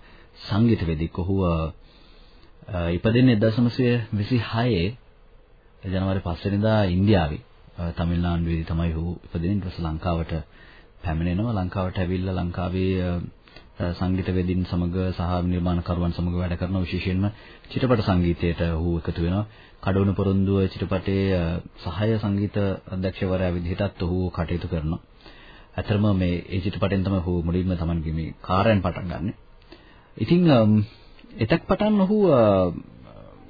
සංගීතවේදියෙක්. ඔහු ඉපදෙන්නේ 1926 ජනවාරි 5 වෙනිදා ඉන්දියාවේ තමිල්නාඩුවේදී තමයි ඔහු ඉපදෙන්නේ. ඊට පස්සේ ලංකාවට පැමිණෙනවා. ලංකාවට ඇවිල්ලා ලංකාවේ සංගීතවේදීන් සමග සහ නිර්මාණකරුවන් සමග වැඩ කරන විශේෂයෙන්ම චිත්‍රපට සංගීතයට ඔහු එකතු වෙනවා. කඩවුණු පොරොන්දුව චිත්‍රපටයේ සහාය සංගීත අධ්‍යක්ෂවරයා විදිහටත් ඔහු කටයුතු කරනවා. ඇත්තටම මේ ඒ චිත්‍රපටයෙන් තමයි ඔහු මුලින්ම තමන්ගේ මේ කාර්යයන් පටන් ගන්නෙ. ඉතින් එතක් පටන් ඔහු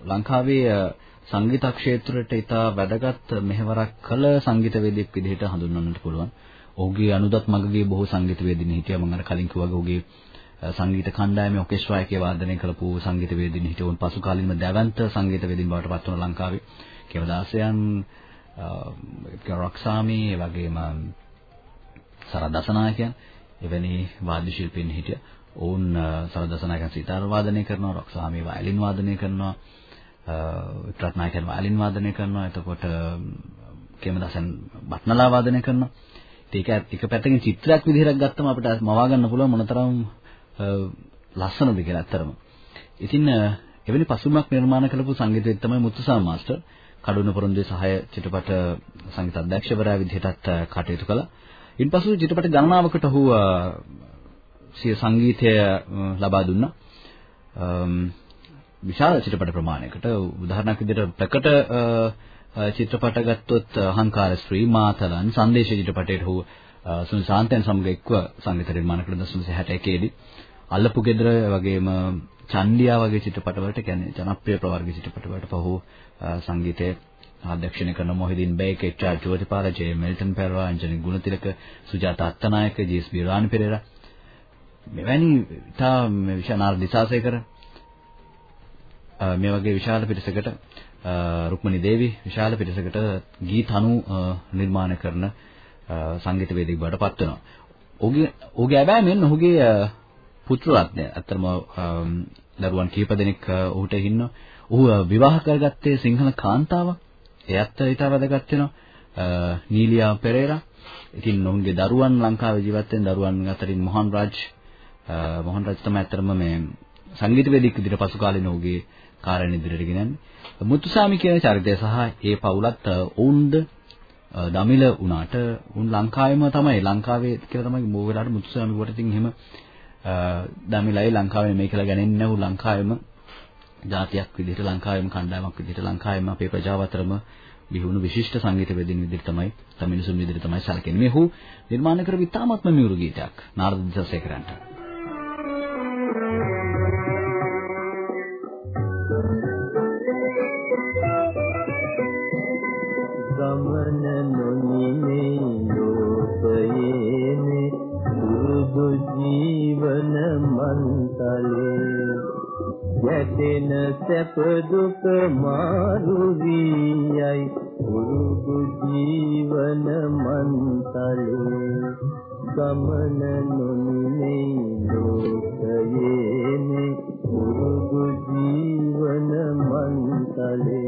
ලංකාවේ සංගීත ක්ෂේත්‍රයට ඉතා වැදගත් මෙහෙවරක් කළ සංගීතවේදියෙක් විදිහට හඳුන්වන්නට පුළුවන්. ඔහුගේ අනුදත් මගගේ බොහෝ සංගීතවේදින් හිටියා මම අර කලින් කිව්වා ඔහුගේ සංගීත කණ්ඩායමේ ඔකෙස්ට්‍රා එකේ වාදනය කරපු සංගීතවේදින් හිටවුන් පසු කාලිනම දැවැන්ත සංගීතවේදින් බවට පත් වුණ ලංකාවේ කේවදාසයන් රොක්සාමි ඒ වගේම සරදසනායකයන් එවැනි වාද්‍ය ශිල්පීන් හිටියා. ඔවුන් සරදසනායකයන් සිතාර වාදනය කරනවා, රොක්සාමි වයලින් වාදනය කරනවා, වික්‍රත්නායකයන් වයලින් වාදනය කරනවා. එතකොට කේමදාසයන් බත්නලා වාදනය කරනවා. ඒක එක පැත්තකින් චිත්‍රයක් විදිහට ගත්තම අපිට මවා ගන්න පුළුවන් මොනතරම් ලස්සනද කියලා ඇත්තරම. ඉතින් එවැනි පසුබිමක් නිර්මාණ කරපු සංගීතවිද තමයි මුත්තුසා මාස්ටර්. කඩුන පොරොන්දුවේ සහාය චිත්‍රපට සංගීත අධ්‍යක්ෂකවරයා විදිහටත් කටයුතු කළා. ඉන්පසු චිත්‍රපට ගණනාවකට ඔහු සිය සංගීතය ලබා දුන්නා. විශාල චිත්‍රපට ප්‍රමාණයකට උදාහරණයක් විදිහට ප්‍රකට චිත්‍රපට ගත්තොත් අහංකාර ශ්‍රී මාතලන් සංදේශ චිත්‍රපටයේ ඔහු සුනිල් සාන්තයන් සමග එක්ව සංගීත නිර්මාණ කළ 1961 දී අල්ලපු ගෙදර වගේම චන්දියා වගේ චිත්‍රපටවලට කියන්නේ ජනප්‍රිය ප්‍රවර්ග චිත්‍රපටවලට පහු සංගීතයේ අධ්‍යක්ෂණය කරන Mohideen Baig, H R. Jothipala, J Milton Perera, Anjani Gunathilake, Sujatha Attanayake, G S B. Rani Perera මෙවැනි තා මේ විශාල දිසාසේකර මේ වගේ විශාල පිරිසකට රුක්මනී දේවි විශාල පිරිසකට ගීත අනු නිර්මාණ කරන සංගීතවේදියෙක් බවට පත් වෙනවා. ඔහුගේ ඔහුගේ ඇබෑමෙන් ඔහුගේ පුත්‍ර රත්නය අත්‍තරම දරුවන් කීප දෙනෙක් ඔහුට ඉන්නවා. ඔහු විවාහ කරගත්තේ සිංහල කාන්තාවක්. එයත් ඊට වැදගත් වෙනවා. නීලියා පෙරේරා. ඉතින් ඔවුන්ගේ දරුවන් ලංකාවේ ජීවත් වෙන දරුවන් අතරින් මොහන් රාජ් මොහන් රාජ් තමයි අත්‍තරම මේ සංගීතවේදියෙක් විදිහට පසු කාලේ ඔහුගේ කාර්යන ඉදිරියට ගෙනන්නේ. මුතුසාමි කියන චරිතය සහ ඒ පවුලත් ඔවුන්ද දමිල වුණාට උන් ලංකාවේම තමයි ලංකාවේ කියලා තමයි මෝ වෙලාවට මුතුසාමි කොට ඉතින් එහෙම දමිලයි ලංකාවේ මේ කියලා ගණන්නේ නැහු ලංකාවේම ජාතියක් විදිහට ලංකාවේම කණ්ඩායමක් විදිහට ලංකාවේම අපේ ප්‍රජාව අතරම බිහිවුණු විශිෂ්ට සංගීත වේදින විදිහට තමයි තමිනුසුන් විදිහට තමයි සැලකෙන්නේ. මේ හු නිර්මාණය කරපු ඉතාමත්ම මියුරු ගීතයක් නාරද දිසසේකරන්ට. යැදෙන සැප දුක මාරු වීයයි. දුරුදු ජීවන මන්තලේ ගමන නොනිමේ ලෝකයේනේ. දුරුදු ජීවන මන්තලේ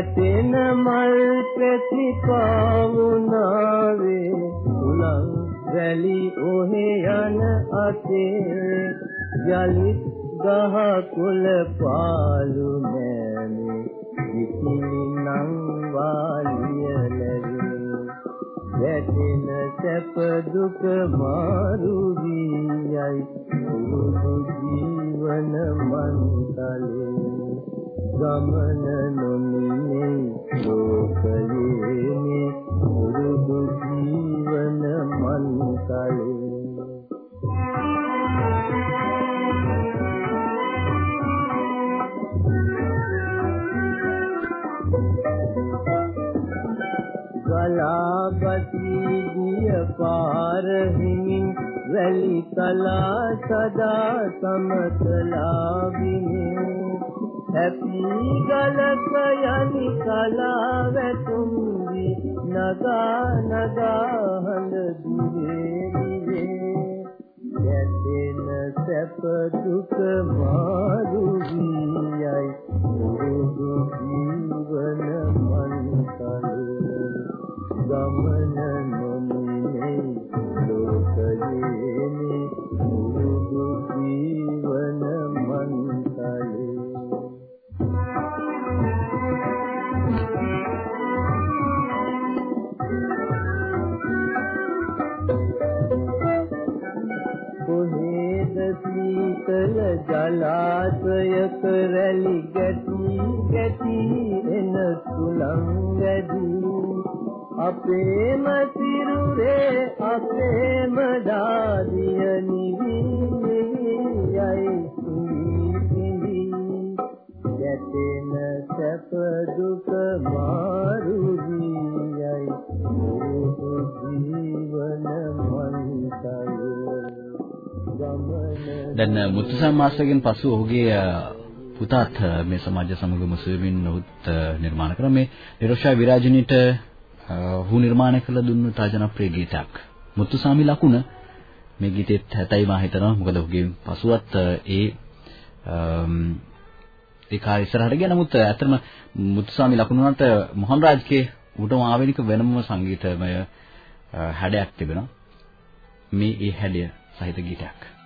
වැටෙන මල් පෙති පාවුනාවේ උලන් වැලි ඔහේ යන අතේ යලිත් ගහ කුල පාලු මෑනේ විකිලි නම් වාලිය ලැබේ. වැටෙන සැප දුක මාරු වීයයි පුරුදු ජීවන මන්තලේ ගමන නොමිනේ ලෝකයේනේ පුරුදු ජීවන මන්තලේ ගලාපති ගිය පාර හිමින් වැලි කලා සදා සමතලා විනේ හැපි ගලක යනි කලා වැතුම්වි නගා නගා හඳ දිවේ දිවේ යැදෙන සැප දුක මාරු වීයයි මුරුදු ජීවන මන්තලේ ගමන නොමිනේ ලෝකයේනේ ජලාශයක රැලි ගැටි ගැටි එන සුළං වැඩි. අපේම සිරුරේ අපේම දාදිය නිවි නිවි යයි සිඳි දෙන සැප දුක මාරු දැන් මුතුසම් මාස්ටර්ගෙන් පසු ඔහුගේ පුතාත් මේ සමාජ සමග මුසුවෙමින් ඔහුත් නිර්මාණ කරන මේ නිරෝෂා විරාජිනීට ඔහු නිර්මාණය කළ දුන්නු තාජනප්‍රිය ගීතයක්. මුතුසාමි ලකුණ. මේ ගීතෙත් හැතයි මා හිතනවා. මොකද ඔහුගේ පසුවත් ඒ ඒ කාර්ය ඉස්සරහට ගියා නමුත් ඇත්තටම මුතුසාමි ලකුණුන්ට මොහන් රාජ්ගේ උටම ආවෙනික වෙනම සංගීතමය හැඩයක් තිබෙනවා. මේ ඒ හැඩය සහිත ගීතයක්.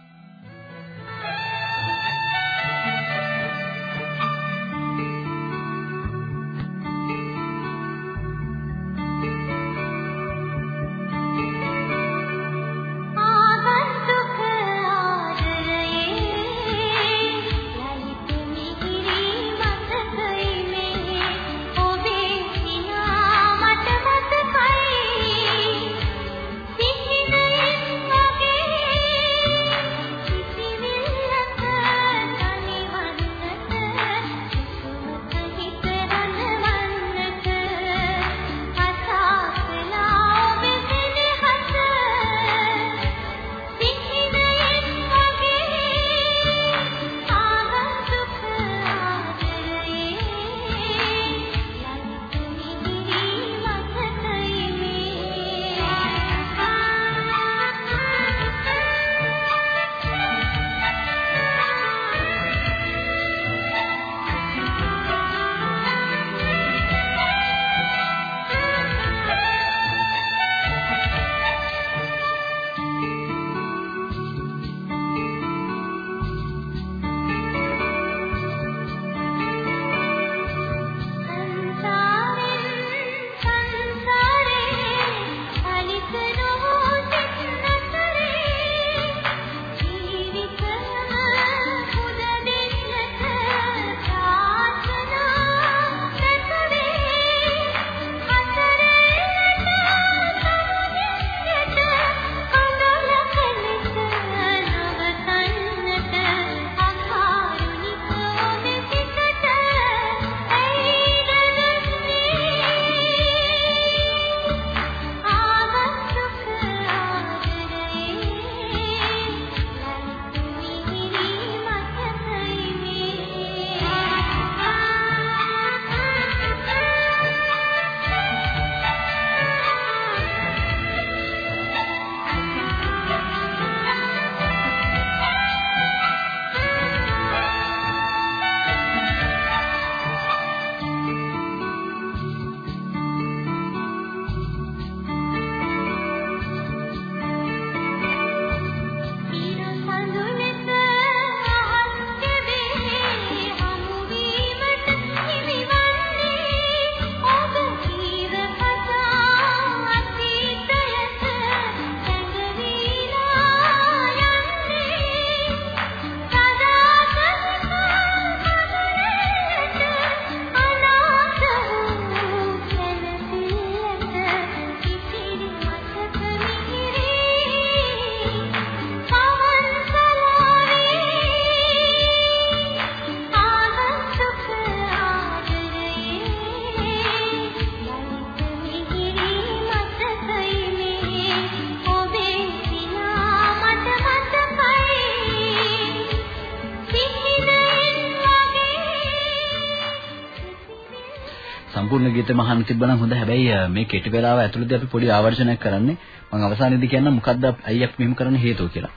සම්පූර්ණ ගීතෙම අහන්න තිබ්බනම් හොඳ. හැබැයි මේ කෙටි වෙලාව ඇතුළතදී අපි පොඩි ආවර්ජනයක් කරන්නේ. මම අවසානයේදී කියන්නම් මොකද්ද අයිය අපි මෙහෙම කරන්න හේතුව කියලා.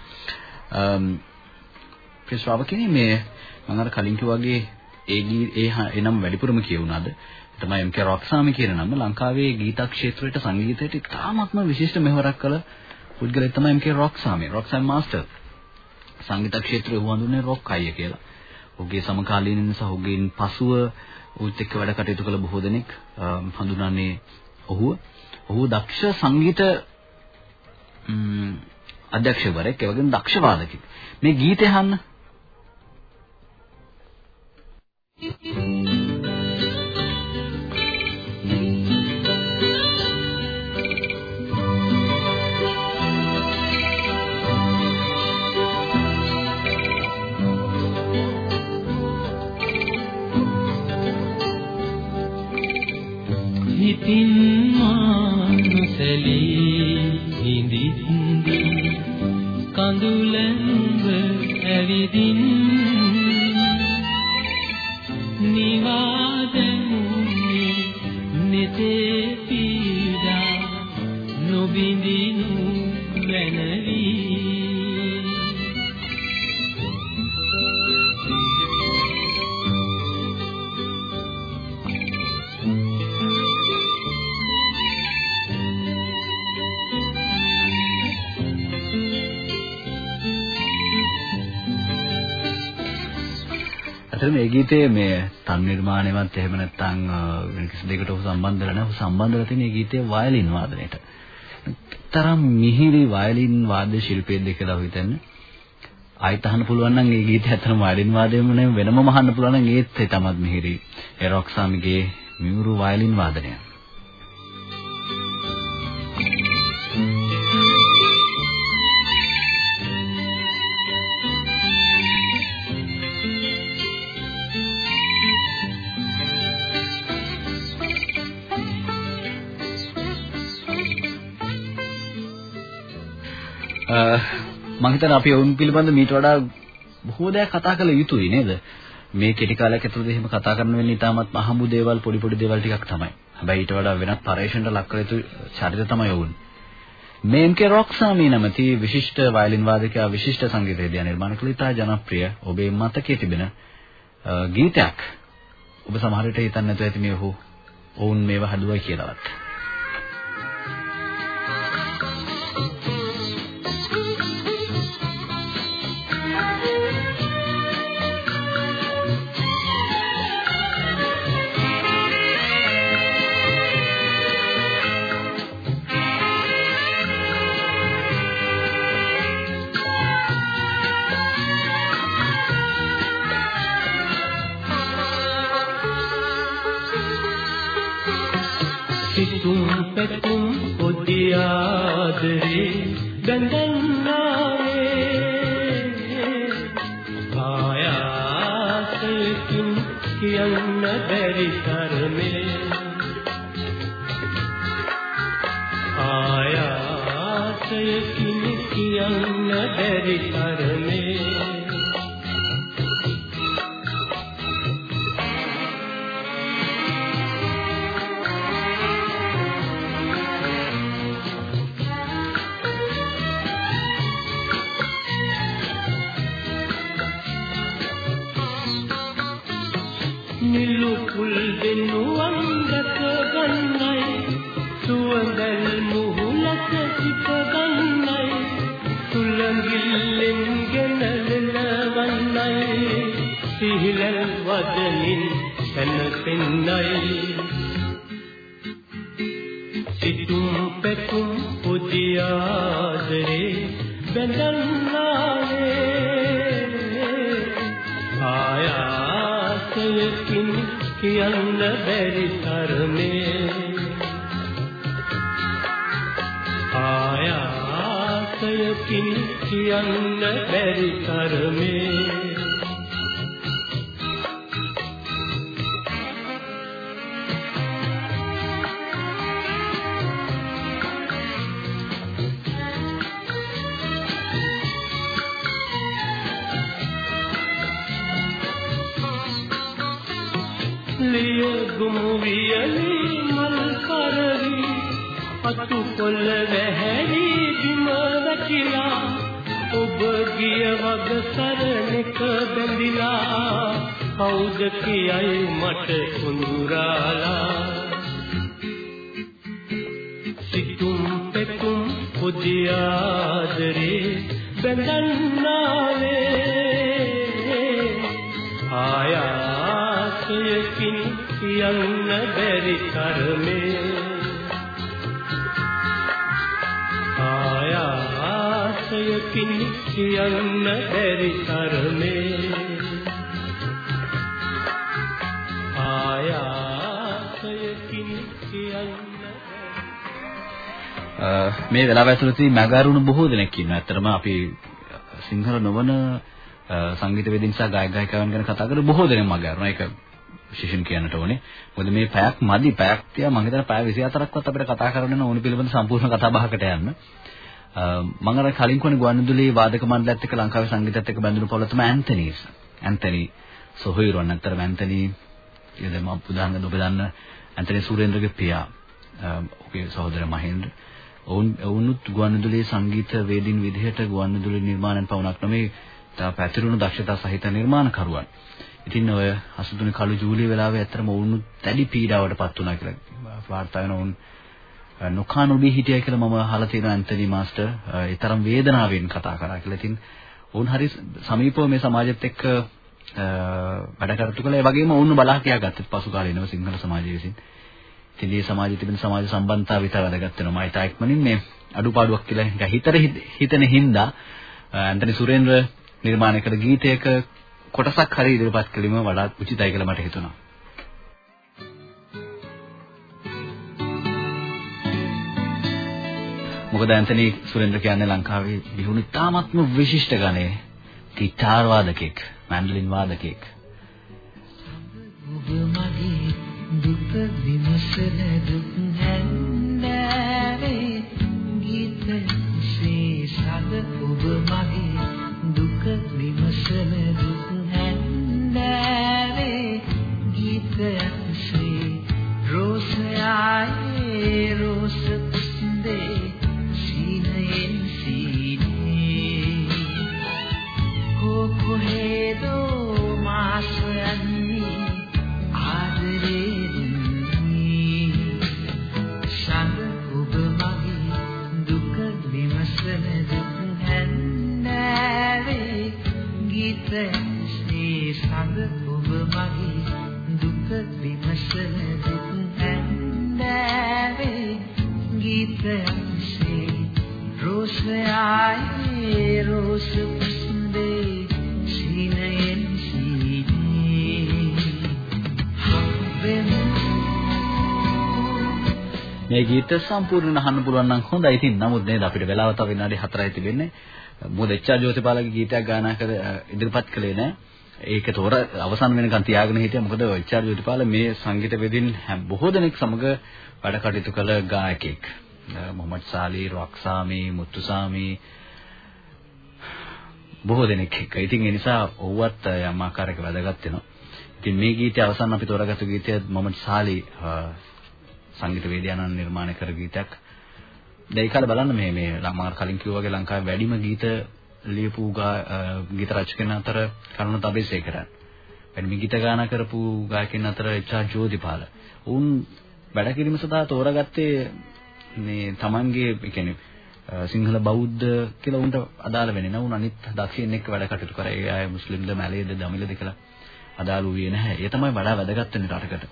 අම් ශ්‍රාවකිනේ මේ මම අර කලින් කිව්වාගේ ඒ ඒ එනම් වැඩිපුරම කියුණාද? තමයි එම්.කේ රොක්සාමි කියන නම. ලංකාවේ ගීත ක්ෂේත්‍රයට සංගීතයට ඉතාමත්ම විශිෂ්ට මෙහෙවරක් කළ පුද්ගලයෙක් තමයි එම්.කේ රොක්සාමි. රොක්සාමි මාස්ටර්. සංගීත ක්ෂේත්‍රයේ වඳුනේ රොක් අයිය කියලා. ඔහුගේ සමකාලීන නිසා ඔහුගෙන් පසුව ඌත් එක්ක වැඩ කටයුතු කළ බොහෝ දෙනෙක් හඳුනන්නේ ඔහුව. ඔහු දක්ෂ සංගීත අධ්‍යක්ෂකවරයෙක් ඒ වගේම දක්ෂ වාදකෙක්. මේ ගීතය අහන්න. Thank you. दिन ඇත්තටම මේ ගීතයේ මේ තන් නිර්මාණයවත් එහෙම නැත්නම් වෙන කිසි දෙයකට ඔහු සම්බන්ධ වෙලා නැහැ. ඔහු සම්බන්ධ වෙලා තියෙන මේ ගීතයේ වයලින් වාදනයට. තරම් මිහිරි වයලින් වාද්‍ය ශිල්පියෙක්ද කියලා හිතන්නේ. ආයෙත් අහන්න පුළුවන් නම් මේ ගීතය ඇත්තටම වයලින් වාදනයම නෙවෙයි වෙනමම අහන්න පුළුවන් නම් ඒත් ඒ තමත් මිහිරි. ඒ රොක්සාමිගේ මියුරු වයලින් වාදනය. මම හිතන්නේ අපි වුන් පිළිබඳ මීට වඩා බොහෝ දෑ කතා කළ යුතුයි නේද? මේ කෙටි කාලයක් ඇතුළත එහෙම කතා කරන්න වෙන්නේ ඉතාමත් අහඹු දේවල් පොඩි පොඩි දේවල් ටිකක් තමයි. හැබැයි ඊට වඩා වෙනත් පරේෂණට ලක් කළ යුතු චරිත තමයි වුන්. මේම්කේ රොක්සාමී නැමැති විශිෂ්ට වයලින් වාදකයා විශිෂ්ට සංගීතයේදී නිර්මාණ කළ ඉතා ජනප්‍රිය ඔබේ මතකයේ තිබෙන ගීතයක්. ඔබ සමහර විට හිතන්නේ නැතුව ඇති මේ ඔහු ඔවුන් මේව හදුවා කියලාවත්. නිලු පුල් දෙනුවන් දැක ගන්නයි. සුවඳල් මුහුලක සිට ගන්නයි. සුළඟිල්ලෙන් ගෙනලවන්නයි සිහිල වදනින් සැනසෙන්නයි සිතුම් පැතුම් පුදියාදරේ බැරි තරමේ ආයාසයකින් කියන්න බැරි තරමේ ලිය ගුමු වියලි මල් කරවි. අතු කොළ වැහැරි බිම වැටිලා. ඔබ ගිය වග සරණක බැඳිලා. කවුද කියයි මට කුඳුරාලා සිතුම් පෙතුම් පොඩි ආදරේ බඳන්නාවේ ආයාසයකින් කියන්න බැරි තරමේ ආයාසයකින් කියන්න බැරි තරමේ ආයාසයකින් කියන්න මේ වෙලාව ඇතුළතදී මගාරුණු බොහෝ දෙනෙක් ඉන්නවා. ඇත්තටම අපි සිංහල නොවන සංගීත වේදින් සහ ගායක ගායිකාවන් ගැන කතා කරලා බොහෝ දෙනෙක් මගාරුණා. ඒක විශේෂයෙන් කියන්නට ඕනේ. මොකද මේ පැයක් මදි පැයක් තියා මම හිතන පැය 24ක්වත් අපිට කතා කරන්න ඕන පිළිබඳ සම්පූර්ණ කතා බහකට යන්න. මම අර කලින් කොනේ ගුවන්විදුලි වාදක මණ්ඩලයත් එක්ක ලංකාවේ සංගීතයත් එක්ක බැඳුණු පොළ තමයි ඇන්තනීස්. ඇන්තනි සොහොයුරන් අතරම ඇන්තනි යද මම උදාහරණ ඔබ දන්න ඇන්තනි සූරේන්ද්‍රගේ පියා. ඔහුගේ සහෝදර මහේන්ද්‍ර. ඔවුන් ඔවුනුත් ගුවන්විදුලි සංගීත වේදින් විදිහට ගුවන්විදුලි නිර්මාණයන් පවුනක් නෙමේ තා පැතිරුණු දක්ෂතා සහිත නිර්මාණකරුවන්. ඉතින් ඔය 83 කළු ජූලිය වෙලාවේ ඇත්තටම වුණු දැඩි පීඩාවට පත් වුණා කියලා වාර්තා වෙන වුන් නොකානුබී හිටියයි කියලා මම අහලා තියෙනවා ඇන්තනි මාස්ටර් ඒ තරම් වේදනාවෙන් කතා කරා කියලා. ඉතින් වුන් හරි සමීපව මේ සමාජෙත් එක්ක වැඩ කරතු කළා. ඒ වගේම වුන් බලා කියාගත්තත් පසු කාලේනම සිංහල සමාජය විසින්. ඉතින් මේ සමාජයේ තිබෙන සමාජ සම්බන්ධතාව විතර වැදගත් වෙනවා. මම ඊටයික්මනින් මේ අඩුපාඩුවක් කියලා හිතර හිතන හින්දා ඇන්තනි සුරේන්ද්‍ර නිර්මාණය කළ ගීතයක කොටසක් හරි ඉදිරිපත් කිරීම වඩාත් උචිතයි කියලා මට හිතුණා. මොකද ඇන්තනි සුරේන්ද්‍ර කියන්නේ ලංකාවේ බිහුණු තාමත්ම විශිෂ්ට ගණයේ ගිටාර් වාදකෙක්, මැන්ඩලින් වාදකෙක්. ඔබ මගේ දුක විමසන දුක් Yeah. ගීත සම්පූර්ණයෙන් අහන්න පුළුවන් නම් හොඳයි. ඉතින් නමුත් නේද අපිට වෙලාව තව විනාඩි 4යි තිබෙන්නේ. මොකද එච්.ආර්. ජෝතිපාලගේ ගීතයක් ගායනා කර ඉදිරිපත් කළේ නෑ. ඒක තොර අවසන් වෙනකන් තියාගෙන හිටියා. මොකද එච්.ආර්. ජෝතිපාල මේ සංගීත වෙදින් බොහෝ දෙනෙක් සමග වැඩ කටයුතු කළ ගායකයෙක්. මොහමඩ් සාලි, රොක්සාමි, මුත්තුසාමි බොහෝ දෙනෙක් එක්ක. ඉතින් ඒ නිසා ඔව්වත් යම් ආකාරයක වැදගත් වෙනවා. ඉතින් මේ ගීතය අවසන් අපි තෝරාගත්තු ගීතය මොහමඩ් සාලි සංගීත වේදිකානන් නිර්මාණය කර ගීතයක්. දැන් කාලේ බලන්න මේ මේ ළමාර කලින් කිව්වා වගේ ලංකාවේ වැඩිම ගීත ලියපු ගීත රචකයන් අතර කරුණ තබේසේකරන්. වැඩිම ගීත ගායනා කරපු ගායකයන් අතර එච්.ආර්. ජෝතිපාල. උන් වැඩ කිරීම සඳහා තෝරාගත්තේ මේ Tamanගේ කියන්නේ සිංහල බෞද්ධ කියලා උන්ට අදාළ වෙන්නේ නැහැ. උන් අනිත් දක්ෂින් එක්ක වැඩ කටයුතු කරා. ඒ අය මුස්ලිම්ද, මැලේද, දමිලද කියලා අදාළ වූයේ නැහැ. ඒ තමයි වඩා වැදගත් වෙන්නේ රටකට.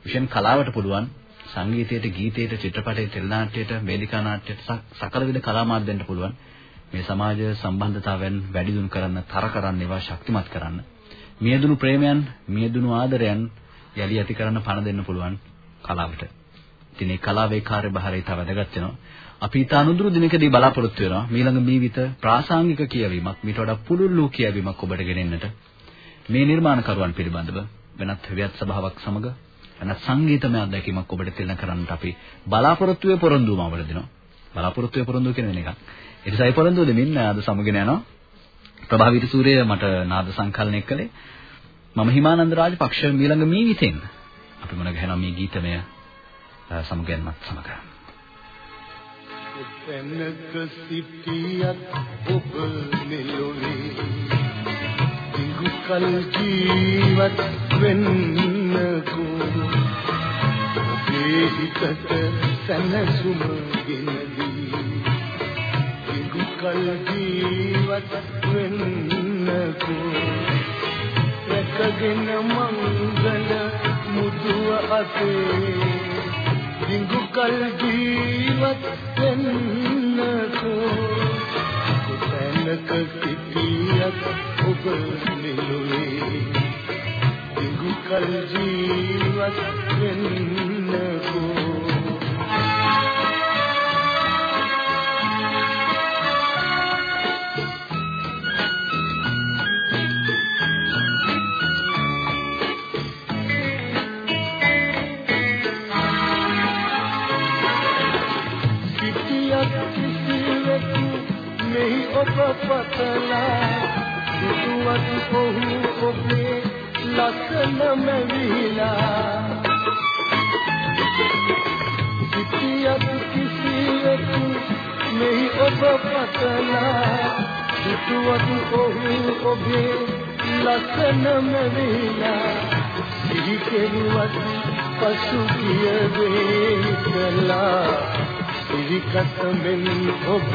විශේෂයෙන් කලාවට පුළුවන් සංගීතයට, ගීතයට, චිත්‍රපටයට, ටෙලි නාට්‍යයට, වේදිකා නාට්‍යයට සකල විද කලා මාධ්‍යයන්ට පුළුවන් මේ සමාජ සම්බන්ධතාවයන් වැඩි දියුණු කරන්න, තර කරන්න, ඒවා ශක්තිමත් කරන්න. මියදුණු ප්‍රේමයන්, මියදුණු ආදරයන් යලි ඇති කරන්න පණ දෙන්න පුළුවන් කලාවට. ඉතින් මේ කලාවේ කාර්යභාරය තව වැදගත් වෙනවා. අපි ඊට අනුදුරු දිනකදී බලාපොරොත්තු වෙනවා මීළඟ මීවිත ප්‍රාසංගික කියවීමක් මීට වඩා පුළුල් වූ කියවීමක් ඔබට ගෙනෙන්නට මේ නිර්මාණකරුවන් පිළිබඳව වෙනත් හවියත් සභාවක් සමග වෙනත් සංගීතමය අත්දැකීමක් ඔබට තිලන කරන්නට අපි බලාපොරොත්තු වේ පොරොන්දුම අවල දෙනවා බලාපොරොත්තු වේ පොරොන්දු කියන එක. ඒ නිසා ඒ පොරොන්දුව දෙමින් අද සමගෙන යනවා. ප්‍රභාවිත සූර්ය මට නාද සංකලනය කළේ. මම හිමානන්ද රාජපක්ෂ මීළඟ මීවිතෙන්. අපි මොන ගහනවා මේ ගීතමය සමගයන්මත් සමග. එතනක සිටියත් ඔබ මෙලොවේ. දිගු කල ජීවත් වෙන්නකෝ ඔබේ හිතට සැනසුම ගෙනදී දිගු කල ජීවත් වෙන්නකෝ. රැකගෙන මංගල මුදුව අතේ දිගු කල් ජීවත් වෙන්නකෝ. කොතැනක සිටියත් ඔබ නිලුවේ. දිගු කල් ජීවත් වෙන්නකෝ. ඔබ පතලා සිතුවත් කොහොම ඔබේ ලස්සන මැවිලා සිටියත් කිසිවෙකු මෙහි ඔබ පතලා. සිටුවත් ඔහු ඔබේ ලස්සන මැවිලා සිහි කෙරුවත් පසු ගිය දේ කළා. සිරිකත මෙන් ඔබ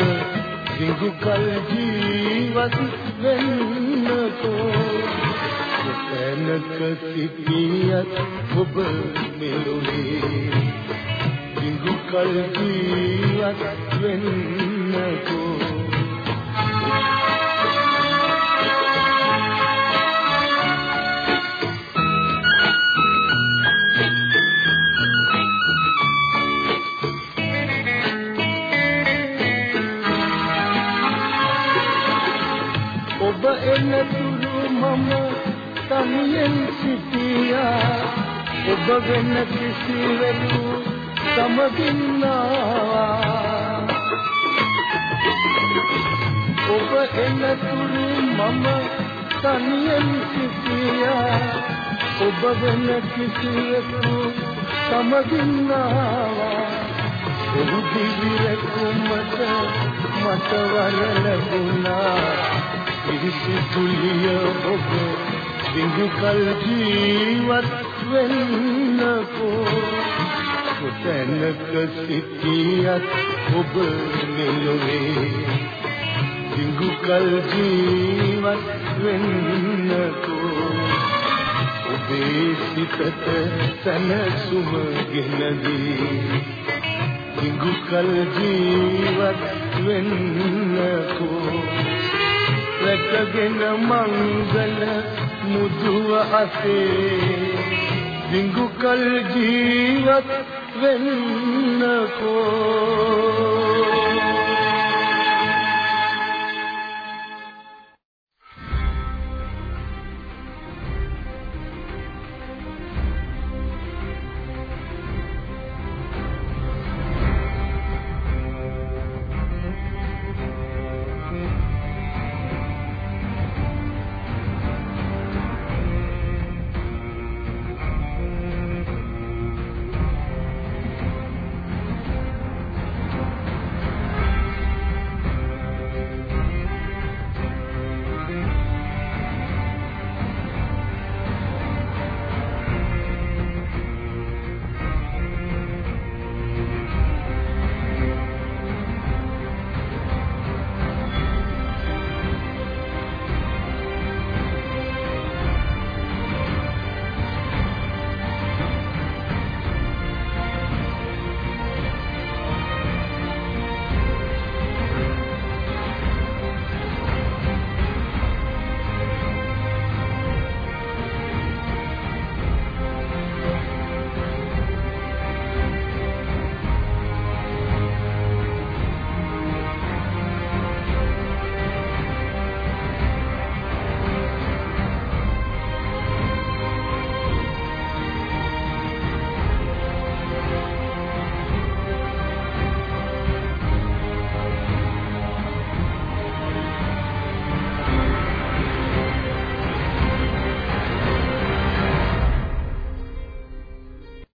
දිගු කල ජීවත් වෙන්නකෝ. තැනක සිටියත් ඔබ මෙලොවේ. දිගු කල ජීවත් වෙන්නකෝ. ඔබ එනතුරු මම තනියෙන් සිටියා. ඔබ වෙන කිසිවෙකු සමගින්නවා. ඔබ එනතුරු මම තනියෙන් සිටියා. ඔබ වෙන කිසිවෙකු සමගින්නවා. ඔහු දිවිරකුමට මට වර ලැබුණා. පිරිසිදුලිය ඔබ දිගු කල ජීවත් වෙන්නකෝ. කොතැනක සිටියත් ඔබ මෙලොවේ දිගු කල ජීවත් වෙන්නකෝ. ඔබේ සිතට සනසුම ගෙනදී. දිගු කල ජීවත් වෙන්නකෝ. රැකගෙන මංගල හසේ දිඟු කල් ජීවත් වෙන්නකෝ.